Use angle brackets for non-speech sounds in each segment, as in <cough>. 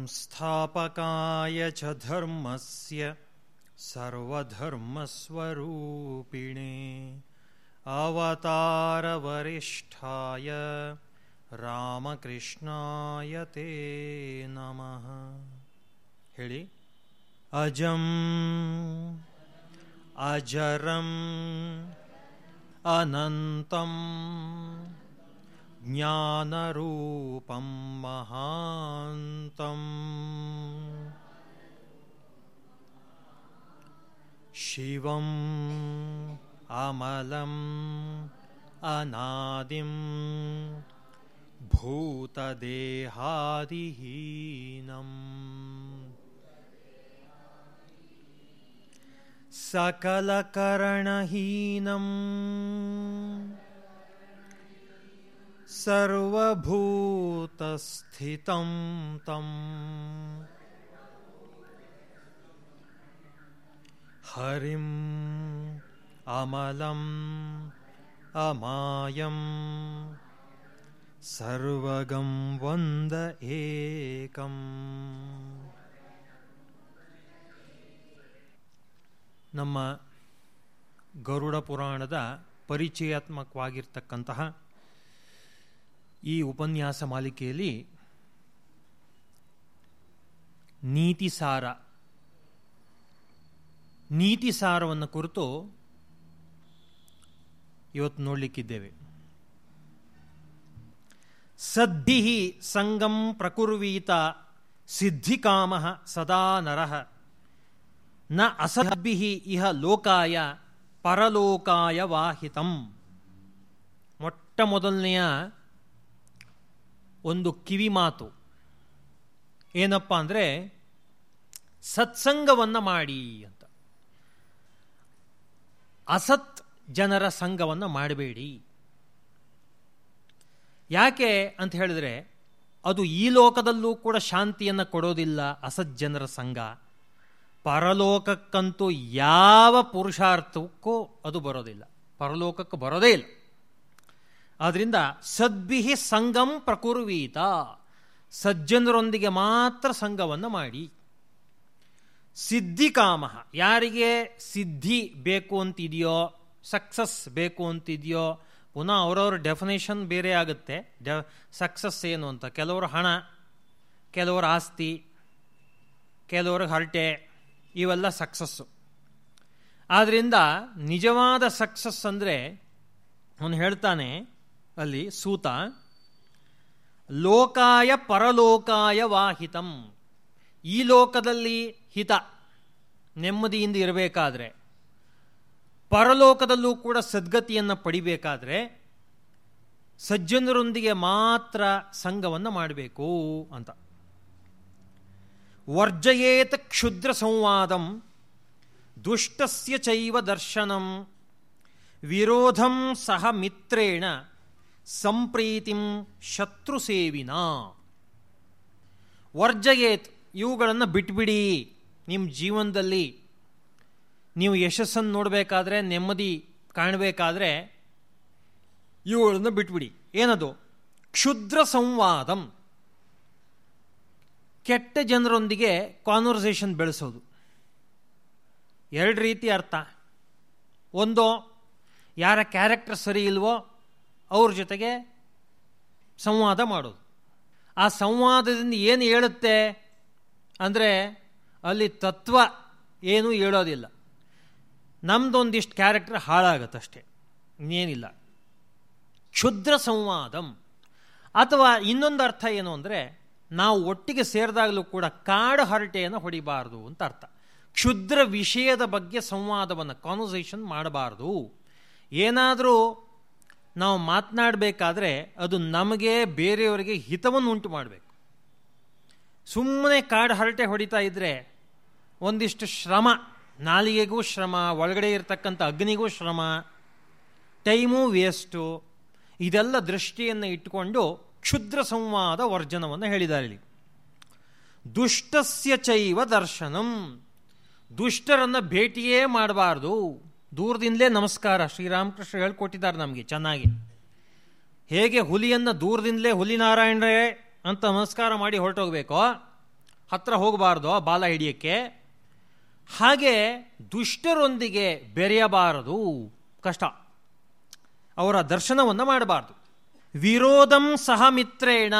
संस्थापकाय च धर्मस्य सर्वधर्मस्वरूपिणे। अवतारवरिष्ठाय रामकृष्णाय ते नमः। हेळि अजम् अजरम् अनन्तम् ज्ञानरूपं महान्तम्। शिवम् अमलम् अनादिं भूतदेहादिहीनम्। सकलकरणहीनम्। सर्वभूतस्थितं तम् हरिम् अमलम् अमायम् ಸರ್ವಗಂ ವಂದ ಏಕಂ ನಮ್ಮ ಗರುಡ ಪುರಾಣದ ಪರಿಚಯಾತ್ಮಕವಾಗಿರ್ತಕ್ಕಂತಹ ಈ ಉಪನ್ಯಾಸ ಮಾಲಿಕೆಯಲ್ಲಿ ನೀತಿಸಾರ ನೀತಿಸಾರವನ್ನು ಕುರಿತು ಇವತ್ತು ನೋಡಲಿಕ್ಕಿದ್ದೇವೆ. ಸದ್ಧಿ ಸಂಗಂ ಪ್ರಕುರ್ವೀತ ಸಿದ್ಧಿಕಾಮ ಸದಾ ನರಃ. ನ ಅಸದ್ಭಿ ಇಹ ಲೋಕಾಯ ಪರಲೋಕಾಯ ವಾಹಿತಂ. ಮೊಟ್ಟ ಮೊದಲನೆಯ ಒಂದು ಕಿವಿ ಮಾತು. ಏನಪ್ಪ ಅಂದರೆ, ಸತ್ಸಂಗವನ್ನು ಮಾಡಿ ಅಂತ. ಅಸತ್ ಜನರ ಸಂಘವನ್ನು ಮಾಡಬೇಡಿ. ಯಾಕೆ ಅಂತ ಹೇಳಿದ್ರೆ, ಅದು ಈ ಲೋಕದಲ್ಲೂ ಕೂಡ ಶಾಂತಿಯನ್ನು ಕೊಡೋದಿಲ್ಲ ಅಸಜ್ಜನರ ಸಂಘ. ಪರಲೋಕಕ್ಕಂತೂ ಯಾವ ಪುರುಷಾರ್ಥಕ್ಕೂ ಅದು ಬರೋದಿಲ್ಲ. ಪರಲೋಕಕ್ಕೆ ಬರೋದೇ ಇಲ್ಲ. ಆದ್ದರಿಂದ ಸದ್ಭಿಹಿ ಸಂಗಂ ಪ್ರಕುರ್ವೀತ. ಸಜ್ಜನರೊಂದಿಗೆ ಮಾತ್ರ ಸಂಘವನ್ನು ಮಾಡಿ. ಸಿದ್ಧಿಕಾಮ. ಯಾರಿಗೆ ಸಿದ್ಧಿ ಬೇಕು ಅಂತಿದೆಯೋ ಸಕ್ಸಸ್ ಬೇಕು ಅಂತಿದೆಯೋ, ಪುನಃ ಅವರವ್ರ ಡೆಫಿನೇಷನ್ ಬೇರೆ ಆಗುತ್ತೆ. ಡೆ ಸಕ್ಸಸ್ ಏನು ಅಂತ. ಕೆಲವರು ಹಣ, ಕೆಲವರು ಆಸ್ತಿ ಕೆಲವ್ರಿಗೆ ಹರಟೆ, ಇವೆಲ್ಲ ಸಕ್ಸಸ್ಸು ಆದ್ದರಿಂದ ನಿಜವಾದ ಸಕ್ಸಸ್ ಅಂದರೆ, ಅವನು ಹೇಳ್ತಾನೆ ಅಲ್ಲಿ ಸೂತ, ಲೋಕಾಯ ಪರಲೋಕಾಯ ವಾಹಿತಂ. ಈ ಲೋಕದಲ್ಲಿ ಹಿತ, ನೆಮ್ಮದಿಯಿಂದ ಇರಬೇಕಾದ್ರೆ, ಪರಲೋಕದಲ್ಲೂ ಕೂಡ ಸದ್ಗತಿಯನ್ನು ಪಡಿಬೇಕಾದ್ರೆ, ಸಜ್ಜನರೊಂದಿಗೆ ಮಾತ್ರ ಸಂಘವನ್ನು ಮಾಡಬೇಕು ಅಂತ. ವರ್ಜಯೇತ ಕ್ಷುದ್ರ ಸಂವಾದಂ, ದುಷ್ಟಸ್ಯ ಚೈವ ದರ್ಶನಂ, ವಿರೋಧಂ ಸಹ ಮಿತ್ರೇಣ. ಸಂಪ್ರೀತಿಂ ಶತ್ರು ಸೇವಿನ ವರ್ಜಯೇತ್ ಇವುಗಳನ್ನು ಬಿಟ್ಬಿಡಿ. ನಿಮ್ಮ ಜೀವನದಲ್ಲಿ ನೀವು ಯಶಸ್ಸನ್ನು ನೋಡಬೇಕಾದ್ರೆ, ನೆಮ್ಮದಿ ಕಾಣಬೇಕಾದ್ರೆ ಇವುಗಳನ್ನು ಬಿಟ್ಬಿಡಿ. ಏನದು? ಕ್ಷುದ್ರ ಸಂವಾದಂ. ಕೆಟ್ಟ ಜನರೊಂದಿಗೆ ಕಾನ್ವರ್ಸೇಷನ್ ಬೆಳೆಸೋದು. ಎರಡು ರೀತಿ ಅರ್ಥ. ಒಂದು, ಯಾರ ಕ್ಯಾರೆಕ್ಟರ್ ಸರಿ ಇಲ್ವೋ ಅವ್ರ ಜೊತೆಗೆ ಸಂವಾದ ಮಾಡೋದು. ಆ ಸಂವಾದದಿಂದ ಏನು ಹೇಳುತ್ತೆ ಅಂದರೆ ಅಲ್ಲಿ ತತ್ವ ಏನೂ ಹೇಳೋದಿಲ್ಲ. ನಮ್ದೊಂದಿಷ್ಟು ಕ್ಯಾರೆಕ್ಟರ್ ಹಾಳಾಗತ್ತಷ್ಟೇ. ಇನ್ನೇನಿಲ್ಲ. ಕ್ಷುದ್ರ ಸಂವಾದಂ. ಅಥವಾ ಇನ್ನೊಂದು ಅರ್ಥ ಏನು ಅಂದರೆ ನಾವು ಒಟ್ಟಿಗೆ ಸೇರಿದಾಗಲೂ ಕೂಡ ಕಾಡು ಹರಟೆಯನ್ನು ಹೊಡಿಬಾರ್ದು ಅಂತ ಅರ್ಥ. ಕ್ಷುದ್ರ ವಿಷಯದ ಬಗ್ಗೆ ಸಂವಾದವನ್ನು ಕಾನ್ವರ್ಸೇಷನ್ ಮಾಡಬಾರ್ದು. ಏನಾದರೂ ನಾವು ಮಾತನಾಡಬೇಕಾದ್ರೆ ಅದು ನಮಗೆ ಬೇರೆಯವರಿಗೆ ಹಿತವನ್ನು ಉಂಟು ಮಾಡಬೇಕು. ಸುಮ್ಮನೆ ಕಾಡು ಹರಟೆ ಹೊಡಿತಾ ಇದ್ದರೆ ಒಂದಿಷ್ಟು ಶ್ರಮ, ನಾಲಿಗೆಗೂ ಶ್ರಮ, ಒಳಗಡೆ ಇರತಕ್ಕಂಥ ಅಗ್ನಿಗೂ ಶ್ರಮ, ಟೈಮು ವೇಸ್ಟು, ಇದೆಲ್ಲ ದೃಷ್ಟಿಯನ್ನು ಇಟ್ಟುಕೊಂಡು ಕ್ಷುದ್ರ ಸಂವಾದ ವರ್ಜನವನ್ನು ಹೇಳಿದ್ದಾರೆ ಇಲ್ಲಿ ದುಷ್ಟಸ್ಯ ಚೈವ ದರ್ಶನಂ. ದುಷ್ಟರನ್ನು ಭೇಟಿಯೇ ಮಾಡಬಾರ್ದು. ದೂರದಿಂದಲೇ ನಮಸ್ಕಾರ. ಶ್ರೀರಾಮಕೃಷ್ಣ ಹೇಳ್ಕೊಟ್ಟಿದ್ದಾರೆ ನಮಗೆ, ಚೆನ್ನಾಗಿ. ಹೇಗೆ ಹುಲಿಯನ್ನು ದೂರದಿಂದಲೇ ಹುಲಿನಾರಾಯಣರೇ ಅಂತ ನಮಸ್ಕಾರ ಮಾಡಿ ಹೊರಟೋಗ್ಬೇಕೋ? ಹತ್ರ ಹೋಗಬಾರ್ದೋ ಬಾಲ ಹಿಡಿಯಕ್ಕೆ. ಹಾಗೆ ದುಷ್ಟರೊಂದಿಗೆ ಬೆರೆಯಬಾರದು. ಕಷ್ಟ. ಅವರ ದರ್ಶನವನ್ನು ಮಾಡಬಾರ್ದು. ವಿರೋಧಂ ಸಹ ಮಿತ್ರೇಣ.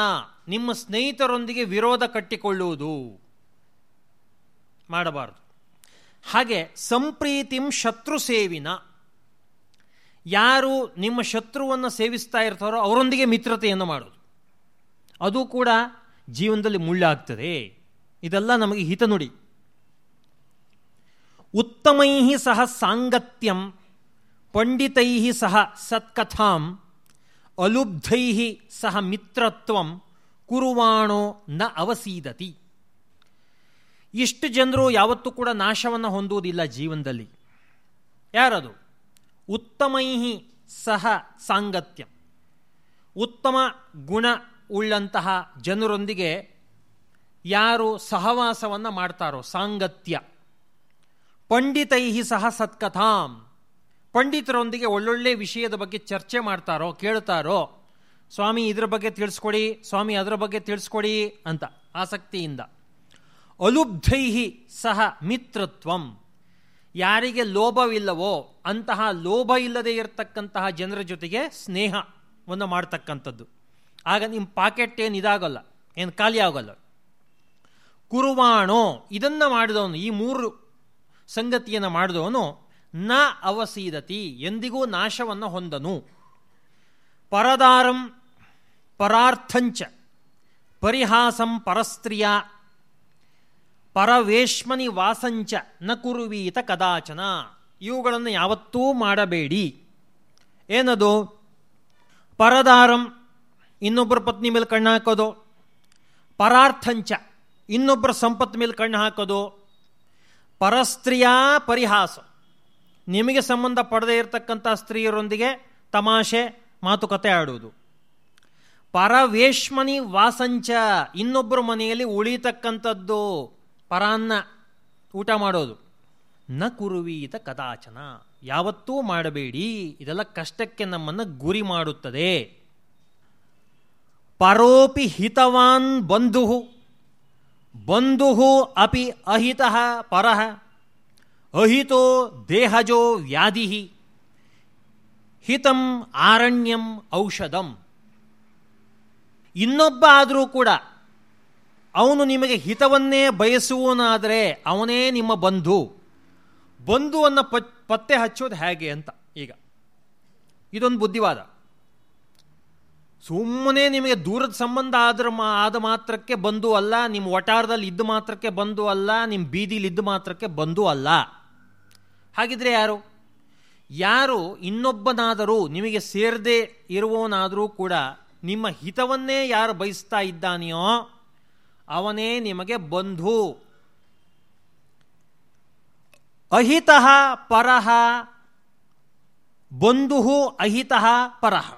ನಿಮ್ಮ ಸ್ನೇಹಿತರೊಂದಿಗೆ ವಿರೋಧ ಕಟ್ಟಿಕೊಳ್ಳುವುದು. ಮಾಡಬಾರದು. ಹಾಗೆ ಸಂಪ್ರೀತಿಂ ಶತ್ರು ಸೇವಿನ. ಯಾರು ನಿಮ್ಮ ಶತ್ರುವನ್ನು ಸೇವಿಸ್ತಾ ಇರ್ತಾರೋ ಅವರೊಂದಿಗೆ ಮಿತ್ರತೆಯನ್ನು ಮಾಡೋದು. ಅದು ಕೂಡ ಜೀವನದಲ್ಲಿ ಮುಳ್ಳಾಗ್ತದೆ. ಇದೆಲ್ಲ ನಮಗೆ ಹಿತನುಡಿ ಉತ್ತಮೈ ಸಹ ಸಾಂಗತ್ಯಂ ಪಂಡಿತೈ ಸಹ ಸತ್ಕಥಾಂ ಅಲುಬ್ಧೈ ಸಹ ಮಿತ್ರತ್ವಂ, ಕುರುವಾಣೋ ನ ಅವಸೀದತಿ. ಇಷ್ಟು ಜನರು ಯಾವತ್ತೂ ಕೂಡ ನಾಶವನ್ನು ಹೊಂದುವುದಿಲ್ಲ ಜೀವನದಲ್ಲಿ. ಯಾರದು? ಉತ್ತಮೈಹಿ ಸಹ ಸಾಂಗತ್ಯ. ಉತ್ತಮ ಗುಣ ಉಳ್ಳಂತಹ ಜನರೊಂದಿಗೆ ಯಾರು ಸಹವಾಸವನ್ನು ಮಾಡ್ತಾರೋ, ಸಾಂಗತ್ಯ. ಪಂಡಿತೈಹಿ ಸಹ ಸತ್ಕಥಾಂ. ಪಂಡಿತರೊಂದಿಗೆ ಒಳ್ಳೊಳ್ಳೆ ವಿಷಯದ ಬಗ್ಗೆ ಚರ್ಚೆ ಮಾಡ್ತಾರೋ, ಕೇಳ್ತಾರೋ, ಸ್ವಾಮಿ ಇದರ ಬಗ್ಗೆ ತಿಳಿಸ್ಕೊಡಿ, ಸ್ವಾಮಿ ಅದರ ಬಗ್ಗೆ ತಿಳಿಸ್ಕೊಡಿ ಅಂತ ಆಸಕ್ತಿಯಿಂದ. ಅಲುಬ್ಧೈ ಸಹ ಮಿತ್ರತ್ವಂ. ಯಾರಿಗೆ ಲೋಭವಿಲ್ಲವೋ ಅಂತಹ ಲೋಭ ಇಲ್ಲದೆ ಇರತಕ್ಕಂತಹ ಜನರ ಜೊತೆಗೆ ಸ್ನೇಹವನ್ನು ಮಾಡ್ತಕ್ಕಂಥದ್ದು. ಆಗ ನಿಮ್ಮ ಪಾಕೆಟ್ ಏನು ಇದಾಗಲ್ಲ, ಏನು ಖಾಲಿ ಆಗೋಲ್ಲ. ಕುರುವಾಣೋ, ಇದನ್ನು ಮಾಡಿದವನು, ಈ ಮೂರು ಸಂಗತಿಯನ್ನು ಮಾಡಿದವನು, ನ ಅವಸೀದತಿ, ಎಂದಿಗೂ ನಾಶವನ್ನು ಹೊಂದನು. ಪರದಾರಂ ಪರಾರ್ಥಂಚ, ಪರಿಹಾಸಂ ಪರಸ್ತ್ರೀಯ ಪರವೇಶ್ಮನಿ ವಾಸಂಚ ನ ಕುರುವೀತ ಕದಾಚನ. ಇವುಗಳನ್ನು ಯಾವತ್ತೂ ಮಾಡಬೇಡಿ. ಏನದು? ಪರದಾರಂ, ಇನ್ನೊಬ್ಬರ ಪತ್ನಿ ಮೇಲೆ ಕಣ್ಣು ಹಾಕೋದು. ಪರಾರ್ಥಂಚ, ಇನ್ನೊಬ್ಬರ ಸಂಪತ್ತು ಮೇಲೆ ಕಣ್ಣು ಹಾಕೋದು. ಪರಸ್ತ್ರೀಯ ಪರಿಹಾಸ, ನಿಮಗೆ ಸಂಬಂಧ ಪಡದೇ ಇರತಕ್ಕಂಥ ಸ್ತ್ರೀಯರೊಂದಿಗೆ ತಮಾಷೆ, ಮಾತುಕತೆ ಆಡುವುದು. ಪರವೇಶ್ಮನಿ ವಾಸಂಚ, ಇನ್ನೊಬ್ಬರ ಮನೆಯಲ್ಲಿ ಉಳಿತಕ್ಕಂಥದ್ದು ಪರಾನ್ನ ಊಟ ಮಾಡೋದು. ನ ಕುರುವೀತ ಕದಾಚನ. ಯಾವತ್ತೂ ಮಾಡಬೇಡಿ. ಇದೆಲ್ಲ ಕಷ್ಟಕ್ಕೆ ನಮ್ಮನ್ನು ಗುರಿ ಮಾಡುತ್ತದೆ. ಪರೋಪಿ ಹಿತವಾನ್ ಬಂಧು ಬಂಧು ಅಪಿ ಅಹಿತ ಪರ. ಅಹಿತೋ ದೇಹಜೋ ವ್ಯಾಧಿ ಹಿತಂ ಆರಣ್ಯಂ ಔಷಧಂ. ಇನ್ನೊಬ್ಬ ಆದರೂ ಕೂಡ ಅವನು ನಿಮಗೆ ಹಿತವನ್ನೇ ಬಯಸುವನಾದರೆ ಅವನೇ ನಿಮ್ಮ ಬಂಧು. ಬಂಧುವನ್ನು ಪತ್ತೆ ಹಚ್ಚೋದು ಹೇಗೆ ಅಂತ ಈಗ. ಇದೊಂದು ಬುದ್ಧಿವಾದ. ಸುಮ್ಮನೆ ನಿಮಗೆ ದೂರದ ಸಂಬಂಧ ಆದ್ರ ಆದ ಮಾತ್ರಕ್ಕೆ ಬಂಧು ಅಲ್ಲ, ನಿಮ್ಮ ವಟಾರದಲ್ಲಿ ಇದ್ದ ಮಾತ್ರಕ್ಕೆ ಬಂಧು ಅಲ್ಲ, ನಿಮ್ಮ ಬೀದಿಲಿ ಇದ್ದ ಮಾತ್ರಕ್ಕೆ ಬಂಧು ಅಲ್ಲ. ಹಾಗಿದ್ರೆ ಯಾರು? ಯಾರು ಇನ್ನೊಬ್ಬನಾದರೂ ನಿಮಗೆ ಸೇರದೆ ಇರುವವನಾದರೂ ಕೂಡ ನಿಮ್ಮ ಹಿತವನ್ನೇ ಯಾರು ಬಯಸ್ತಾ ಇದ್ದಾನೆಯೋ ಅವನೇ ನಿಮಗೆ ಬಂಧು. ಅಹಿತ ಪರಹ ಬಂಧು ಅಹಿತ ಪರಹ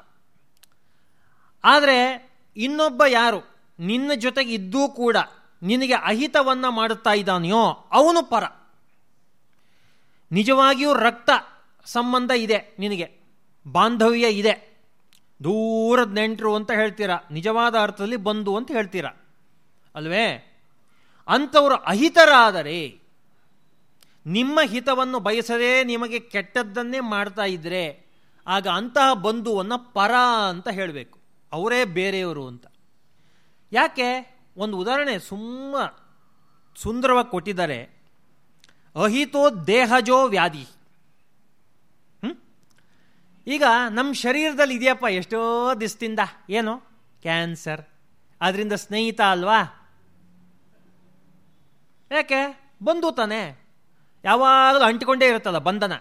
ಆದರೆ ಇನ್ನೊಬ್ಬ ಯಾರು? ನಿನ್ನ ಜೊತೆಗೆ ಇದ್ದೂ ಕೂಡ ನಿನಗೆ ಅಹಿತವನ್ನು ಮಾಡುತ್ತಾ ಇದ್ದಾನೆಯೋ ಅವನು ಪರ. ನಿಜವಾಗಿಯೂ ರಕ್ತ ಸಂಬಂಧ ಇದೆ ನಿನಗೆ, ಬಾಂಧವ್ಯ ಇದೆ. ದೂರದ ನೆಂಟರು ಅಂತ ಹೇಳ್ತೀರಾ? ನಿಜವಾದ ಅರ್ಥದಲ್ಲಿ ಬಂಧು ಅಂತ ಹೇಳ್ತೀರಾ? ಅಲ್ವೇ? ಅಂಥವರು ಅಹಿತರಾದರೆ ನಿಮ್ಮ ಹಿತವನ್ನು ಬಯಸದೇ ನಿಮಗೆ ಕೆಟ್ಟದ್ದನ್ನೇ ಮಾಡ್ತಾ ಇದ್ದರೆ ಆಗ ಅಂತಹ ಬಂಧುವನ್ನು ಪರ ಅಂತ ಹೇಳಬೇಕು. ಅವರೇ ಬೇರೆಯವರು ಅಂತ. ಯಾಕೆ? ಒಂದು ಉದಾಹರಣೆ ಸುಮ್ಮ ಸುಂದರವಾಗಿ ಕೊಟ್ಟಿದ್ದಾರೆ. ಅಹಿತೋ ದೇಹಜೋ ವ್ಯಾಧಿ. ಈಗ ನಮ್ಮ ಶರೀರದಲ್ಲಿ ಇದೆಯಪ್ಪ ಎಷ್ಟೋ ದಿವಸದಿಂದ ಏನು? ಕ್ಯಾನ್ಸರ್. ಅದರಿಂದ ಸ್ನೇಹಿತ ಅಲ್ವಾ? ಯಾಕೆ? ಬಂದು ತಾನೆ. ಯಾವಾಗಲೂ ಅಂಟಿಕೊಂಡೇ ಇರುತ್ತಲ್ಲ ಬಂಧನ.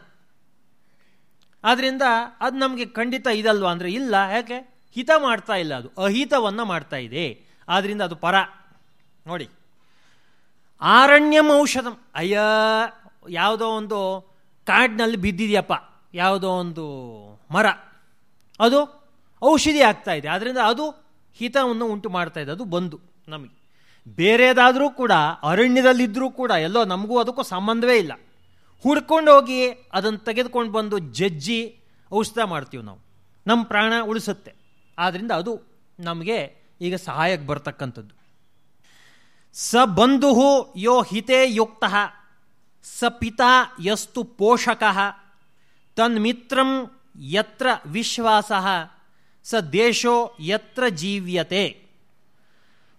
ಆದ್ದರಿಂದ ಅದು ನಮಗೆ ಖಂಡಿತ ಇದಲ್ವಾ ಅಂದರೆ ಇಲ್ಲ. ಯಾಕೆ? ಹಿತ ಮಾಡ್ತಾ ಇಲ್ಲ ಅದು. ಅಹಿತವನ್ನು ಮಾಡ್ತಾ ಇದೆ. ಆದ್ದರಿಂದ ಅದು ಪರ. ನೋಡಿ. ಆರಣ್ಯಂ ಔಷಧಂ. ಅಯ್ಯ, ಯಾವುದೋ ಒಂದು ಕಾಡಿನಲ್ಲಿ ಬಿದ್ದಿದೆಯಪ್ಪ. ಯಾವುದೋ ಒಂದು ಮರ. ಅದು ಔಷಧಿ ಆಗ್ತಾ ಇದೆ. ಆದ್ದರಿಂದ ಅದು ಹಿತವನ್ನು ಉಂಟು ಮಾಡ್ತಾ ಇದೆ. ಅದು ಬಂದು ನಮಗೆ. ಬೇರೆದಾದರೂ ಕೂಡ ಅರಣ್ಯದಲ್ಲಿದ್ದರೂ ಕೂಡ, ಎಲ್ಲೋ ನಮಗೂ ಅದಕ್ಕೂ ಸಂಬಂಧವೇ ಇಲ್ಲ. ಹುಡ್ಕೊಂಡು ಹೋಗಿ ಅದನ್ನು ತೆಗೆದುಕೊಂಡು ಬಂದು ಜಜ್ಜಿ ಔಷಧ ಮಾಡ್ತೀವಿ ನಾವು. ನಮ್ಮ ಪ್ರಾಣ ಉಳಿಸುತ್ತೆ. ಆದ್ದರಿಂದ ಅದು ನಮಗೆ ಈಗ ಸಹಾಯಕ್ಕೆ ಬರ್ತಕ್ಕಂಥದ್ದು. ಸ ಬಂಧು ಯೋ ಹಿತೇ ಯುಕ್ತ, ಸ ಪಿತಾ ಯಸ್ತು ಪೋಷಕ ತನ್ಮಿತ್ರಂ ಯತ್ರ ವಿಶ್ವಾಸ, ಸ ದೇಶೋ ಯತ್ರ ಜೀವ್ಯತೆ.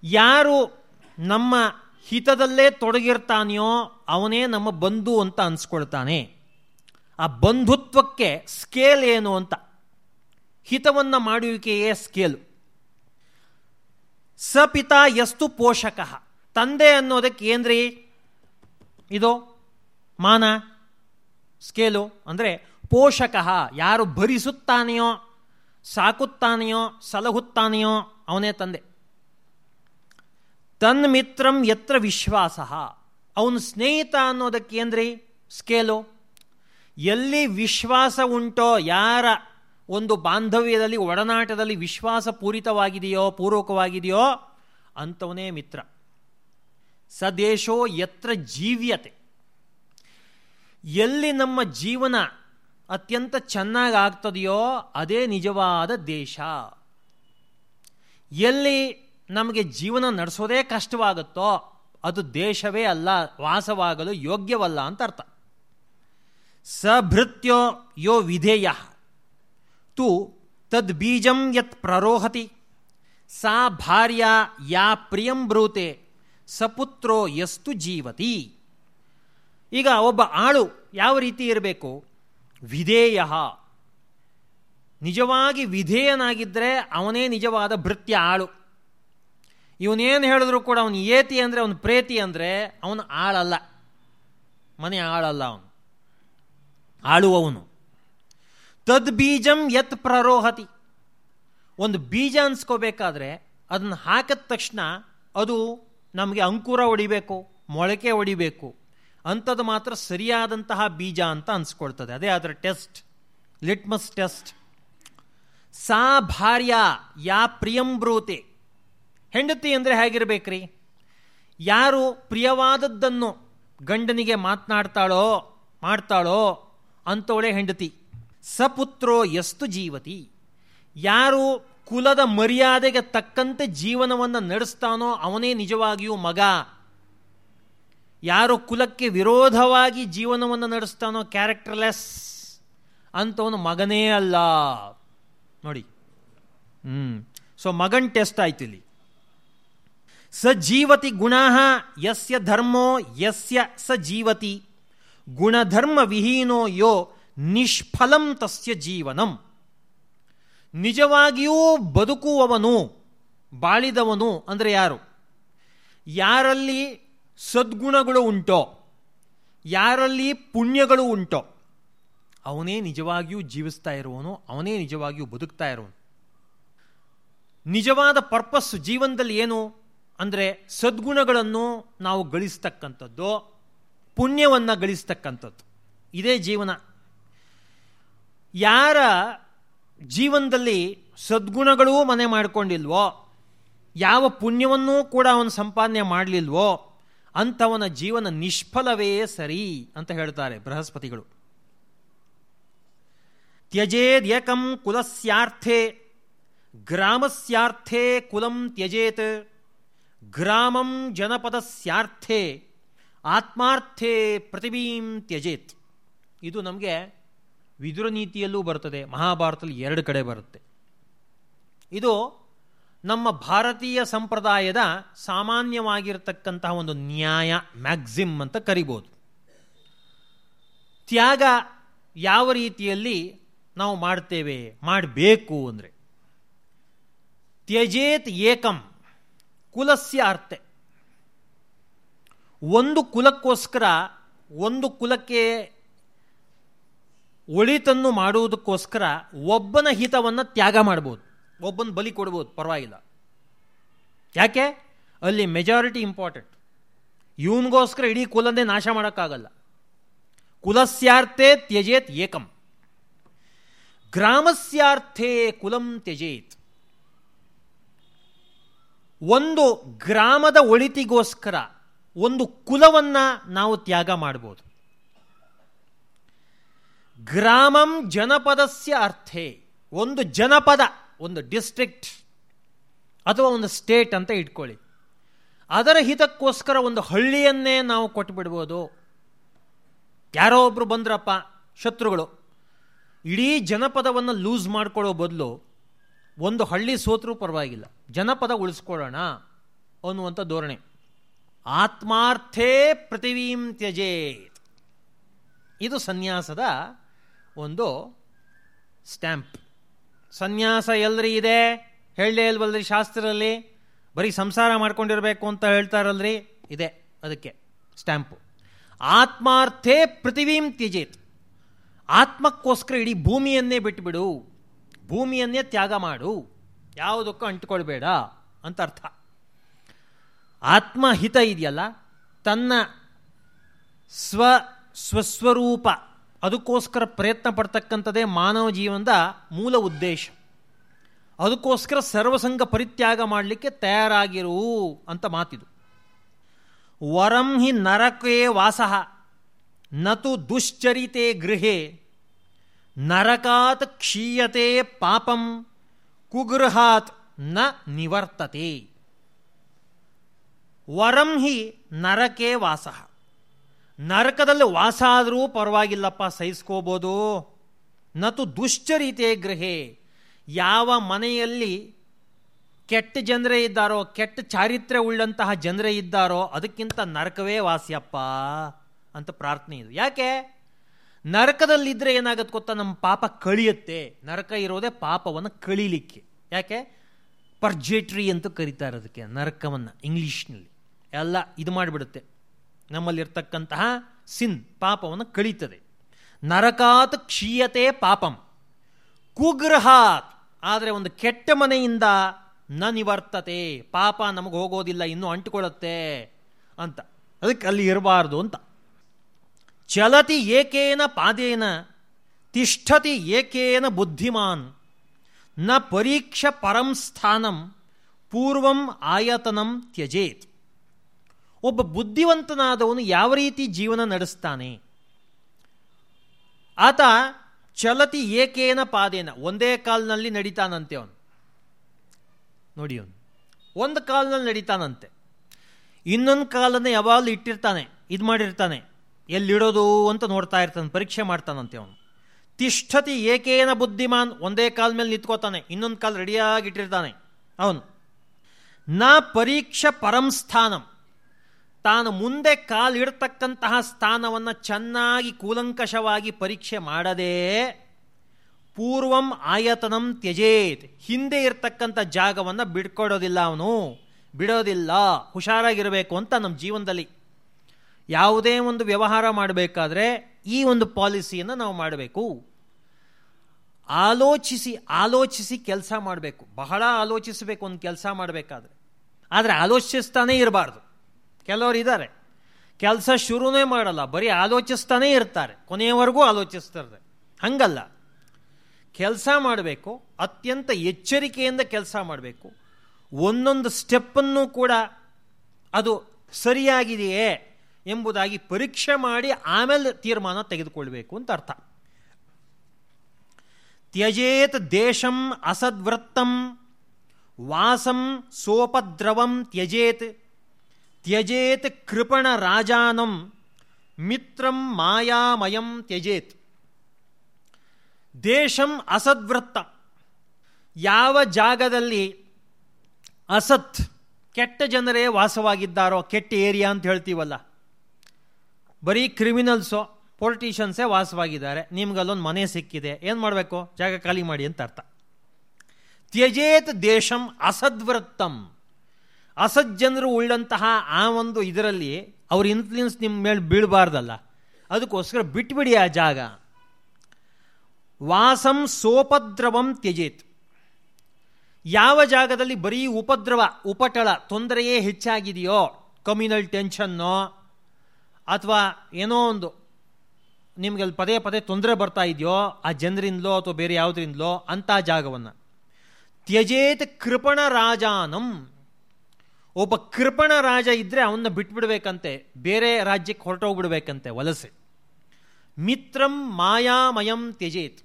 ಯಾರು ನಮ್ಮ ಹಿತದಲ್ಲೇ ತೊಡಗಿರ್ತಾನೆಯೋ ಅವನೇ ನಮ್ಮ ಬಂಧು ಅಂತ ಅನ್ಸ್ಕೊಳ್ತಾನೆ. ಆ ಬಂಧುತ್ವಕ್ಕೆ ಸ್ಕೇಲ್ ಏನು ಅಂತ? ಹಿತವನ್ನು ಮಾಡುವಿಕೆಯೇ ಸ್ಕೇಲು. ಸಪಿತ ಎಷ್ಟು ಪೋಷಕ. ತಂದೆ ಅನ್ನೋದಕ್ಕೆ ಏನ್ರಿ ಇದು ಮಾನ, ಸ್ಕೇಲು ಅಂದರೆ ಪೋಷಕ. ಯಾರು ಭರಿಸುತ್ತಾನೆಯೋ, ಸಾಕುತ್ತಾನೆಯೋ, ಸಲಹುತ್ತಾನೆಯೋ ಅವನೇ ತಂದೆ. ತನ್ಮಿತ್ರಂ ಯತ್ರ ವಿಶ್ವಾಸ. ಅವನು ಸ್ನೇಹಿತ ಅನ್ನೋದಕ್ಕೆ ಏನ್ರಿ? ಸ್ಕೇಲು? ಎಲ್ಲಿ ವಿಶ್ವಾಸ ಉಂಟೋ, ಯಾರ ಒಂದು ಬಾಂಧವ್ಯದಲ್ಲಿ, ಒಡನಾಟದಲ್ಲಿ ವಿಶ್ವಾಸ ಪೂರಿತವಾಗಿದೆಯೋ ಪೂರ್ವಕವಾಗಿದೆಯೋ ಅಂಥವನೇ ಮಿತ್ರ. ಸದೇಶೋ ಯತ್ರ ಜೀವ್ಯತೆ. ಎಲ್ಲಿ ನಮ್ಮ ಜೀವನ ಅತ್ಯಂತ ಚೆನ್ನಾಗಿ ಆಗ್ತದೆಯೋ ಅದೇ ನಿಜವಾದ ದೇಶ. ಎಲ್ಲಿ ನಮಗೆ ಜೀವನ ನಡೆಸೋದೇ ಕಷ್ಟವಾಗುತ್ತೋ, ಅದು ದೇಶವೇ ಅಲ್ಲ, ವಾಸವಾಗಲು ಯೋಗ್ಯವಲ್ಲ ಅಂತ ಅರ್ಥ. ಸಭೃತ್ಯೋ ಯೋ ವಿಧೇಯ. ತು ತದ್ ಬೀಜಂ ಯತ್ ಪ್ರರೋಹತಿ. ಸಾ ಭಾರ್ಯ ಯಾ ಪ್ರಿಯಂ ಬ್ರೂತೆ. ಸಪುತ್ರೋ ಯಸ್ತು ಜೀವತಿ. ಈಗ ಒಬ್ಬ ಆಳು ಯಾವ ರೀತಿ ಇರಬೇಕು? ವಿಧೇಯ. ನಿಜವಾಗಿ ವಿಧೇಯನಾಗಿದ್ದರೆ ಅವನೇ ನಿಜವಾದ ಭೃತ್ಯ ಆಳು. ಇವನೇನು ಹೇಳಿದ್ರು ಕೂಡ ಅವನು ಏತಿ ಅಂದರೆ ಅವನು ಪ್ರೇತಿ ಅಂದರೆ ಅವನು ಆಳಲ್ಲ. ಮನೆ ಆಳಲ್ಲ ಅವನು. ಆಳುವವನು. ತದ್ ಬೀಜಂ ಯತ್ ಪ್ರರೋಹತಿ. ಒಂದು ಬೀಜ ಅನ್ಸ್ಕೋಬೇಕಾದ್ರೆ ಅದನ್ನು ಹಾಕಿದ ತಕ್ಷಣ ಅದು ನಮಗೆ ಅಂಕುರ ಹೊಡಿಬೇಕು, ಮೊಳಕೆ ಹೊಡಿಬೇಕು. ಅಂಥದ್ದು ಮಾತ್ರ ಸರಿಯಾದಂತಹ ಬೀಜ ಅಂತ ಅನ್ಸ್ಕೊಳ್ತದೆ. ಅದೇ ಅದರ ಟೆಸ್ಟ್, ಲಿಟ್ಮಸ್ ಟೆಸ್ಟ್. ಸಾ ಭಾರ್ಯ ಯಾ ಪ್ರಿಯಂ ಪ್ರಿಯಂಬ್ರೂತೆ ಹೆಂಡತಿ ಅಂದರೆ ಹೇಗಿರಬೇಕ್ರಿ? ಯಾರು ಪ್ರಿಯವಾದದ್ದನ್ನು ಗಂಡನಿಗೆ ಮಾತನಾಡ್ತಾಳೋ, ಮಾಡ್ತಾಳೋ, ಅಂಥವಳೆ ಹೆಂಡತಿ. ಸಪುತ್ರೋ ಎಷ್ಟು ಜೀವತಿ. ಯಾರು ಕುಲದ ಮರ್ಯಾದೆಗೆ ತಕ್ಕಂತೆ ಜೀವನವನ್ನು ನಡೆಸ್ತಾನೋ ಅವನೇ ನಿಜವಾಗಿಯೂ ಮಗ. ಯಾರು ಕುಲಕ್ಕೆ ವಿರೋಧವಾಗಿ ಜೀವನವನ್ನು ನಡೆಸ್ತಾನೋ ಕ್ಯಾರೆಕ್ಟರ್ಲೆಸ್ ಅಂತವನು ಮಗನೇ ಅಲ್ಲ. ನೋಡಿ. ಹ್ಞೂ ಸೊ ಮಗನ್ ಟೆಸ್ಟ್ ಆಯ್ತು ಇಲ್ಲಿ. ಸ ಜೀವತಿ ಗುಣ ಯಸ್ಯ ಧರ್ಮೋ ಯಸ್ಯ ಸ ಜೀವತಿ ಗುಣಧರ್ಮ ವಿಹೀನೋ ಯೋ ನಿಷ್ಫಲಂ ತಸ್ಯ ಜೀವನಂ. ನಿಜವಾಗಿಯೂ ಬದುಕುವವನು, ಬಾಳಿದವನು ಅಂದರೆ ಯಾರು? ಯಾರಲ್ಲಿ ಸದ್ಗುಣಗಳು ಉಂಟೋ, ಯಾರಲ್ಲಿ ಪುಣ್ಯಗಳು ಉಂಟೋ, ಅವನೇ ನಿಜವಾಗಿಯೂ ಜೀವಿಸ್ತಾ ಇರುವನು, ಅವನೇ ನಿಜವಾಗಿಯೂ ಬದುಕ್ತಾ ಇರುವನು. ನಿಜವಾದ ಪರ್ಪಸ್ ಜೀವನದಲ್ಲಿ ಏನು? ಅಂದರೆ ಸದ್ಗುಣಗಳನ್ನು ನಾವು ಗಳಿಸ್ತಕ್ಕಂಥದ್ದು, ಪುಣ್ಯವನ್ನು ಗಳಿಸ್ತಕ್ಕಂಥದ್ದು. ಇದೇ ಜೀವನ. ಯಾರ ಜೀವನದಲ್ಲಿ ಸದ್ಗುಣಗಳೂ ಮನೆ ಮಾಡಿಕೊಂಡಿಲ್ವೋ, ಯಾವ ಪುಣ್ಯವನ್ನೂ ಕೂಡ ಅವನು ಸಂಪಾದನೆ ಮಾಡಲಿಲ್ವೋ, ಅಂಥವನ ಜೀವನ ನಿಷ್ಫಲವೇ ಸರಿ ಅಂತ ಹೇಳ್ತಾರೆ ಬೃಹಸ್ಪತಿಗಳು. ತ್ಯಜೇದ್ಯಕಂ ಕುಲಸ್ಯಾರ್ಥೆ, ಗ್ರಾಮಸ್ಯಾರ್ಥೆ ಕುಲಂ ತ್ಯಜೇತ್. ಗ್ರಾಮಂ ಜನಪದಸ್ಯಾರ್ಥೆ, ಆತ್ಮಾರ್ಥೆ ಪ್ರತಿಭೀಂ ತ್ಯಜೇತ್. ಇದು ನಮಗೆ ವಿದುರ ನೀತಿಯಲ್ಲೂ ಬರ್ತದೆ, ಮಹಾಭಾರತದಲ್ಲಿ ಎರಡು ಕಡೆ ಬರುತ್ತೆ. ಇದು ನಮ್ಮ ಭಾರತೀಯ ಸಂಪ್ರದಾಯದ ಸಾಮಾನ್ಯವಾಗಿರತಕ್ಕಂತಹ ಒಂದು ನ್ಯಾಯ ಮ್ಯಾಕ್ಸಿಮ್ ಅಂತ ಕರಿಬೋದು. ತ್ಯಾಗ ಯಾವ ರೀತಿಯಲ್ಲಿ ನಾವು ಮಾಡ್ತೇವೆ, ಮಾಡಬೇಕು ಅಂದರೆ, ತ್ಯಜೇತ್ ಏಕಂ ಕುಲಸ್ಯ ಅರ್ಥ ಒಂದು ಕುಲಕ್ಕೋಸ್ಕರ ಒಂದು ಕುಲಕ್ಕೆ ಒಳಿತನ್ನು ಮಾಡುವುದಕ್ಕೋಸ್ಕರ ಒಬ್ಬನ ಹಿತವನ್ನು ತ್ಯಾಗ ಮಾಡ್ಬೋದು. ಒಬ್ಬನ ಬಲಿ ಕೊಡ್ಬೋದು, ಪರವಾಗಿಲ್ಲ. ಯಾಕೆ? ಅಲ್ಲಿ ಮೆಜಾರಿಟಿ ಇಂಪಾರ್ಟೆಂಟ್ ಇವನಿಗೋಸ್ಕರ ಇಡೀ ಕುಲನೇ ನಾಶ ಮಾಡೋಕ್ಕಾಗಲ್ಲ. ಕುಲಸ್ಯಾರ್ಥೆ ತ್ಯಜೇತ್ ಏಕಂ. ಗ್ರಾಮಸ್ಯಾರ್ಥೇ ಕುಲಂ ತ್ಯಜೇತ್. ಒಂದು ಗ್ರಾಮದ ಒಳಿತಿಗೋಸ್ಕರ ಒಂದು ಕುಲವನ್ನು ನಾವು ತ್ಯಾಗ ಮಾಡ್ಬೋದು. ಗ್ರಾಮಂ ಜನಪದಸ್ಯ ಅರ್ಥೇ, ಒಂದು ಜನಪದ, ಒಂದು ಡಿಸ್ಟ್ರಿಕ್ಟ್ ಅಥವಾ ಒಂದು ಸ್ಟೇಟ್ ಅಂತ ಇಟ್ಕೊಳ್ಳಿ. ಅದರ ಹಿತಕ್ಕೋಸ್ಕರ ಒಂದು ಹಳ್ಳಿಯನ್ನೇ ನಾವು ಕೊಟ್ಟುಬಿಡ್ಬೋದು ಯಾರೋ ಒಬ್ಬರು ಬಂದ್ರಪ್ಪ, ಶತ್ರುಗಳು, ಇಡೀ ಜನಪದವನ್ನು ಲೂಸ್ ಮಾಡ್ಕೊಳ್ಳೋ ಬದಲು ಒಂದು ಹಳ್ಳಿ ಸೋತರೂ ಪರವಾಗಿಲ್ಲ. ಜನಪದ ಉಳಿಸ್ಕೊಳ್ಳೋಣ ಅನ್ನುವಂಥ ಧೋರಣೆ. ಆತ್ಮಾರ್ಥೇ ಪೃಥಿವೀಂ ತ್ಯಜೇತ್. ಇದು ಸನ್ಯಾಸದ ಒಂದು ಸ್ಟ್ಯಾಂಪ್. ಸನ್ಯಾಸ ಎಲ್ರಿ ಇದೆ? ಹೇಳಲೇ ಇಲ್ವಲ್ರಿ ಶಾಸ್ತ್ರದಲ್ಲಿ? ಬರೀ ಸಂಸಾರ ಮಾಡ್ಕೊಂಡಿರಬೇಕು ಅಂತ ಹೇಳ್ತಾರಲ್ರಿ ಇದೆ ಅದಕ್ಕೆ ಸ್ಟ್ಯಾಂಪು. ಆತ್ಮಾರ್ಥೇ ಪೃಥಿವೀಂ ತ್ಯಜೇತ್. ಆತ್ಮಕ್ಕೋಸ್ಕರ ಇಡೀ ಭೂಮಿಯನ್ನೇ ಬಿಟ್ಟುಬಿಡು ಭೂಮಿಯನ್ನೇ ತ್ಯಾಗ ಮಾಡು. ಯಾವುದಕ್ಕೂ ಅಂಟ್ಕೊಳ್ಬೇಡ ಅಂತ ಅರ್ಥ. ಆತ್ಮಹಿತ ಇದೆಯಲ್ಲ, ತನ್ನ ಸ್ವ ಸ್ವಸ್ವರೂಪ, ಅದಕ್ಕೋಸ್ಕರ ಪ್ರಯತ್ನ ಪಡ್ತಕ್ಕಂಥದ್ದೇ ಮಾನವ ಜೀವನದ ಮೂಲ ಉದ್ದೇಶ. ಅದಕ್ಕೋಸ್ಕರ ಸರ್ವಸಂಗ ಪರಿತ್ಯಾಗ ಮಾಡಲಿಕ್ಕೆ ತಯಾರಾಗಿರು ಅಂತ ಮಾತಿದು. ವರಂ ಹಿ ನರಕೇ ವಾಸಃ, ನತು ದುಶ್ಚರಿತೆ ಗೃಹೆ. ನರಕಾತ್ ಕ್ಷೀಯತೆ ಪಾಪಂ, ಕುಗೃಹಾತ್ನ ನಿವರ್ತತೆ. ವರಂ ಹಿ ನರಕೇ ವಾಸ. ನರಕದಲ್ಲಿ ವಾಸ ಆದರೂ ಪರವಾಗಿಲ್ಲಪ್ಪ, ಸಹಿಸ್ಕೋಬೋದು. ನತು ದುಶ್ಚರಿತೆ ಗೃಹೆ. ಯಾವ ಮನೆಯಲ್ಲಿ ಕೆಟ್ಟ ಜನರೇ ಇದ್ದಾರೋ, ಕೆಟ್ಟ ಚಾರಿತ್ರ್ಯ ಉಳ್ಳಂತಹ ಜನರೇ ಇದ್ದಾರೋ, ಅದಕ್ಕಿಂತ ನರಕವೇ ವಾಸಿಯಪ್ಪ ಅಂತ ಪ್ರಾರ್ಥನೆ ಇದು. ಯಾಕೆ? ನರಕದಲ್ಲಿದ್ದರೆ ಏನಾಗುತ್ತೆ ಗೊತ್ತಾ? ನಮ್ಮ ಪಾಪ ಕಳಿಯುತ್ತೆ. ನರಕ ಇರೋದೇ ಪಾಪವನ್ನು ಕಳೀಲಿಕ್ಕೆ. ಯಾಕೆ? ಪರ್ಜೆಟ್ರಿ ಅಂತ ಕರೀತಾರೆ ಅದಕ್ಕೆ ನರಕವನ್ನು, ಇಂಗ್ಲೀಷ್ನಲ್ಲಿ. ಎಲ್ಲ ಇದು ಮಾಡಿಬಿಡುತ್ತೆ. ನಮ್ಮಲ್ಲಿರ್ತಕ್ಕಂತಹ ಸಿನ್, ಪಾಪವನ್ನು ಕಳೀತದೆ. ನರಕಾತ್ ಕ್ಷೀಯತೆ ಪಾಪಂ. ಕುಗ್ರಹಾತ್, ಆದರೆ ಒಂದು ಕೆಟ್ಟ ಮನೆಯಿಂದ ನ ನಿವರ್ತತೆ ಪಾಪ ನಮಗೆ ಹೋಗೋದಿಲ್ಲ, ಇನ್ನೂ ಅಂಟುಕೊಳ್ಳುತ್ತೆ ಅಂತ. ಅದಕ್ಕೆ ಅಲ್ಲಿ ಇರಬಾರ್ದು ಅಂತ. ಚಲತಿ ಏಕೇನ ಪಾದೇನ, ತಿಷ್ಠತಿ ಏಕೇನ ಬುದ್ಧಿಮಾನ್, ನ ಪರೀಕ್ಷ ಪರಂ ಸ್ಥಾನಂ, ಪೂರ್ವಂ ಆಯತನಂ ತ್ಯಜೇತ್. ಒಬ್ಬ ಬುದ್ಧಿವಂತನಾದವನು ಯಾವ ರೀತಿ ಜೀವನ ನಡೆಸ್ತಾನೆ? ಆತ ಚಲತಿ ಏಕೇನ ಪಾದೇನ, ಒಂದೇ ಕಾಲ್ನಲ್ಲಿ ನಡೀತಾನಂತೆ ಅವನು. ನೋಡಿ ಅವನು, ಒಂದು ಕಾಲ್ನಲ್ಲಿ ನಡೀತಾನಂತೆ. ಇನ್ನೊಂದು ಕಾಲನ್ನು ಯಾವಾಗಲೂ ಇಟ್ಟಿರ್ತಾನೆ ಇದು ಮಾಡಿರ್ತಾನೆ ಎಲ್ಲಿಡೋದು ಅಂತ ನೋಡ್ತಾ ಇರ್ತಾನೆ, ಪರೀಕ್ಷೆ ಮಾಡ್ತಾನಂತೆ ಅವನು. ತಿಷ್ಠತಿ ಏಕೇನ ಬುದ್ಧಿಮಾನ್, ಒಂದೇ ಕಾಲ ಮೇಲೆ ನಿಂತ್ಕೋತಾನೆ, ಇನ್ನೊಂದು ಕಾಲು ರೆಡಿಯಾಗಿ ಇಟ್ಟಿರ್ತಾನೆ ಅವನು. ನ ಪರೀಕ್ಷ ಪರಂ ಸ್ಥಾನಂ. ತಾನು ಮುಂದೆ ಕಾಲಿಡ್ತಕ್ಕಂತಹ ಸ್ಥಾನವನ್ನು ಚೆನ್ನಾಗಿ ಕೂಲಂಕಷವಾಗಿ ಪರೀಕ್ಷೆ ಮಾಡದೆ ಪೂರ್ವಂ ಆಯತನಂ ತ್ಯಜೇತ್. ಹಿಂದೆ ಇರ್ತಕ್ಕಂಥ ಜಾಗವನ್ನು ಬಿಡ್ಕೊಡೋದಿಲ್ಲ ಅವನು. ಬಿಡೋದಿಲ್ಲ. ಹುಷಾರಾಗಿರಬೇಕು ಅಂತ ನಮ್ಮ ಜೀವನದಲ್ಲಿ ಯಾವುದೇ ಒಂದು ವ್ಯವಹಾರ ಮಾಡಬೇಕಾದ್ರೆ ಈ ಒಂದು ಪಾಲಿಸಿಯನ್ನು ನಾವು ಮಾಡಬೇಕು. ಆಲೋಚಿಸಿ ಆಲೋಚಿಸಿ ಕೆಲಸ ಮಾಡಬೇಕು. ಬಹಳ ಆಲೋಚಿಸಬೇಕು, ಒಂದು ಕೆಲಸ ಮಾಡಬೇಕಾದ್ರೆ. ಆದರೆ ಆಲೋಚಿಸ್ತಾನೇ ಇರಬಾರ್ದು. ಕೆಲವರು ಇದ್ದಾರೆ ಕೆಲಸ ಶುರುನೇ ಮಾಡಲ್ಲ, ಬರೀ ಆಲೋಚಿಸ್ತಾನೇ ಇರ್ತಾರೆ. ಕೊನೆಯವರೆಗೂ ಆಲೋಚಿಸ್ತಾರೆ ಹಂಗಲ್ಲ. ಕೆಲಸ ಮಾಡಬೇಕು, ಅತ್ಯಂತ ಎಚ್ಚರಿಕೆಯಿಂದ ಕೆಲಸ ಮಾಡಬೇಕು. ಒಂದೊಂದು ಸ್ಟೆಪ್ಪನ್ನು ಕೂಡ ಅದು ಸರಿಯಾಗಿದೆಯೇ? ಎಂಬುದಾಗಿ ಪರೀಕ್ಷೆ ಮಾಡಿ ಆಮೇಲೆ ತೀರ್ಮಾನ ತೆಗೆದುಕೊಳ್ಬೇಕು ಅಂತ ಅರ್ಥ. ತ್ಯಜೇತ್ ದೇಶಂ ಅಸದ್ವೃತ್ತಂ ವಾಸಂ ಸೋಪದ್ರವಂ ತ್ಯಜೇತ್ ತ್ಯಜೇತ್ ಕೃಪಣ ರಾಜಾನಂ ಮಿತ್ರಂ ಮಾಯಾಮಯಂ ತ್ಯಜೇತ್. ದೇಶಂ ಅಸದ್ವೃತ್ತ. ಯಾವ ಜಾಗದಲ್ಲಿ ಅಸತ್ ಕೆಟ್ಟ ಜನರೇ ವಾಸವಾಗಿದ್ದಾರೋ ಕೆಟ್ಟ ಏರಿಯಾ ಅಂತ ಹೇಳ್ತೀವಲ್ಲ ಬರೀ ಕ್ರಿಮಿನಲ್ಸು ಪೊಲಿಟಿಷಿಯನ್ಸೇ ವಾಸವಾಗಿದ್ದಾರೆ. ನಿಮ್ಗೆ ಅಲ್ಲೊಂದು ಮನೆ ಸಿಕ್ಕಿದೆ. ಏನು ಮಾಡಬೇಕು? ಜಾಗ ಖಾಲಿ ಮಾಡಿ ಅಂತ ಅರ್ಥ. ತ್ಯಜೇತ್ ದೇಶಂ ಅಸದ್ವೃತ್ತಂ. ಅಸಜ್ಜನರು ಉಳ್ಳಂತಹ ಆ ಒಂದು ಇದರಲ್ಲಿ ಅವ್ರ ಇನ್ಫ್ಲೂಯೆನ್ಸ್ ನಿಮ್ಮ ಮೇಲೆ ಬೀಳಬಾರ್ದಲ್ಲ. ಅದಕ್ಕೋಸ್ಕರ ಬಿಟ್ಬಿಡಿ ಆ ಜಾಗ. ವಾಸಂ ಸೋಪದ್ರವಂ ತ್ಯಜೇತ್. ಯಾವ ಜಾಗದಲ್ಲಿ ಬರೀ ಉಪದ್ರವ, ಉಪಟಳ ತೊಂದರೆಯೇ ಹೆಚ್ಚಾಗಿದೆಯೋ ಕಮ್ಯುನಲ್ ಟೆನ್ಷನ್ನೋ ಅಥವಾ ಏನೋ ಒಂದು ನಿಮಗೆ ಅಲ್ಲಿ ಪದೇ ಪದೇ ತೊಂದರೆ ಬರ್ತಾ ಇದೆಯೋ, ಆ ಜನರಿಂದಲೋ ಅಥವಾ ಬೇರೆ ಯಾವುದರಿಂದಲೋ ಅಂತ ಜಾಗವನ್ನು. ತ್ಯಜೇತ್ ಕೃಪಣ ರಾಜಾನಂ. ಒಬ್ಬ ಕೃಪಣ ರಾಜ ಇದ್ದರೆ ಅವನ್ನ ಬಿಟ್ಬಿಡ್ಬೇಕಂತೆ, ಬೇರೆ ರಾಜ್ಯಕ್ಕೆ ಹೊರಟೋಗ್ಬಿಡ್ಬೇಕಂತೆ ವಲಸೆ. ಮಿತ್ರಂ ಮಾಯಾಮಯಂ ತ್ಯಜೇತ್.